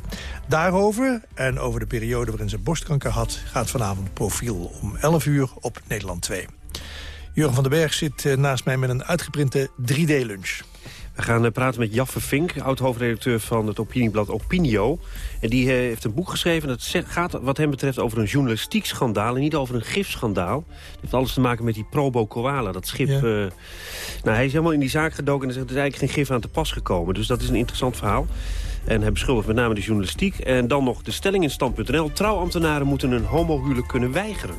Daarover en over de periode waarin ze borstkanker had... gaat vanavond Profiel om 11 uur op Nederland 2. Jurgen van den Berg zit eh, naast mij met een uitgeprinte 3D-lunch. We gaan eh, praten met Jaffe Vink, oud-hoofdredacteur van het opinieblad Opinio. En die eh, heeft een boek geschreven dat gaat wat hem betreft over een journalistiek schandaal... en niet over een gifschandaal. Het heeft alles te maken met die Probo Koala, dat schip. Ja. nou, hij is helemaal in die zaak gedoken en zegt... er is eigenlijk geen gif aan te pas gekomen. Dus dat is een interessant verhaal. En hij beschuldigt met name de journalistiek. En dan nog de stelling in stand.nl. Trouwambtenaren moeten een homohuwelijk kunnen weigeren.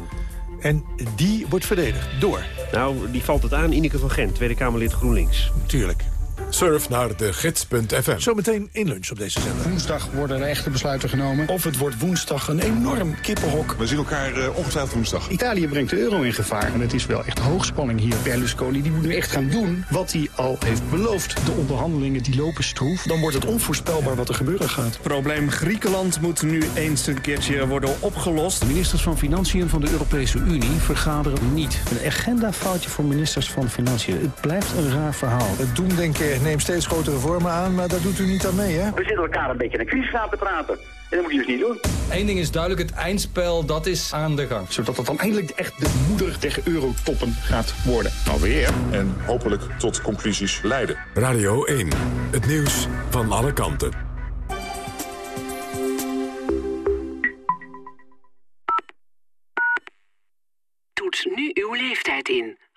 En die wordt verdedigd door? Nou, die valt het aan. Ineke van Gent, Tweede Kamerlid GroenLinks. Tuurlijk. Surf naar de gids.fm. Zometeen in lunch op deze zender. Woensdag worden er echte besluiten genomen. Of het wordt woensdag een enorm kippenhok. We zien elkaar uh, ongetwijfeld woensdag. Italië brengt de euro in gevaar. En het is wel echt hoogspanning hier. Berlusconi die moet nu echt gaan doen wat hij al heeft beloofd. De onderhandelingen die lopen stroef. Dan wordt het onvoorspelbaar wat er gebeuren gaat. probleem Griekenland moet nu eens een keertje worden opgelost. De ministers van Financiën van de Europese Unie vergaderen niet. Een agendafoutje voor ministers van Financiën. Het blijft een raar verhaal. Het doemdenken neemt steeds grotere vormen aan, maar daar doet u niet aan mee, hè? We zitten elkaar een beetje een crisis aan te praten. En dat moet je dus niet doen. Eén ding is duidelijk, het eindspel dat is aan de gang. Zodat het dan eindelijk echt de moeder tegen eurotoppen gaat worden. Alweer. En hopelijk tot conclusies leiden. Radio 1. Het nieuws van alle kanten.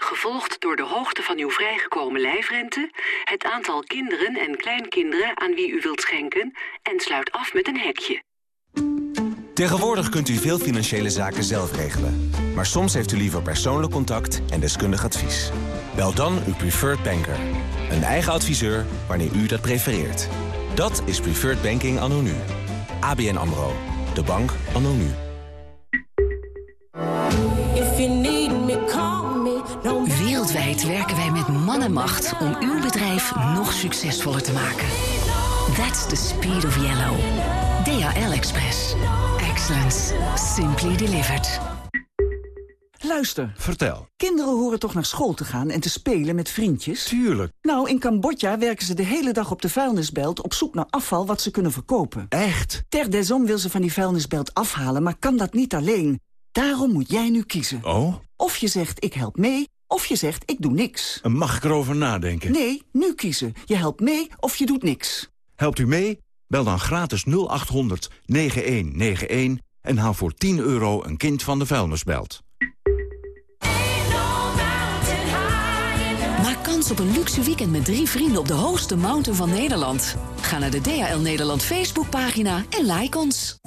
Gevolgd door de hoogte van uw vrijgekomen lijfrente, het aantal kinderen en kleinkinderen aan wie u wilt schenken en sluit af met een hekje. Tegenwoordig kunt u veel financiële zaken zelf regelen. Maar soms heeft u liever persoonlijk contact en deskundig advies. Bel dan uw preferred banker. Een eigen adviseur wanneer u dat prefereert. Dat is Preferred Banking anno nu. ABN AMRO. De bank anno nu. Tijd werken wij met man en macht om uw bedrijf nog succesvoller te maken. That's the speed of yellow. DHL Express. Excellence. Simply delivered. Luister. Vertel. Kinderen horen toch naar school te gaan en te spelen met vriendjes? Tuurlijk. Nou, in Cambodja werken ze de hele dag op de vuilnisbelt... op zoek naar afval wat ze kunnen verkopen. Echt? Ter desom wil ze van die vuilnisbelt afhalen, maar kan dat niet alleen. Daarom moet jij nu kiezen. Oh? Of je zegt ik help mee, of je zegt ik doe niks. Mag ik erover nadenken? Nee, nu kiezen. Je helpt mee of je doet niks. Helpt u mee? Bel dan gratis 0800 9191 en haal voor 10 euro een kind van de vuilnisbelt. Maak kans op een luxe weekend met drie vrienden op de hoogste mountain van Nederland. Ga naar de DHL Nederland Facebookpagina en like ons.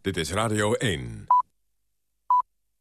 Dit is Radio 1.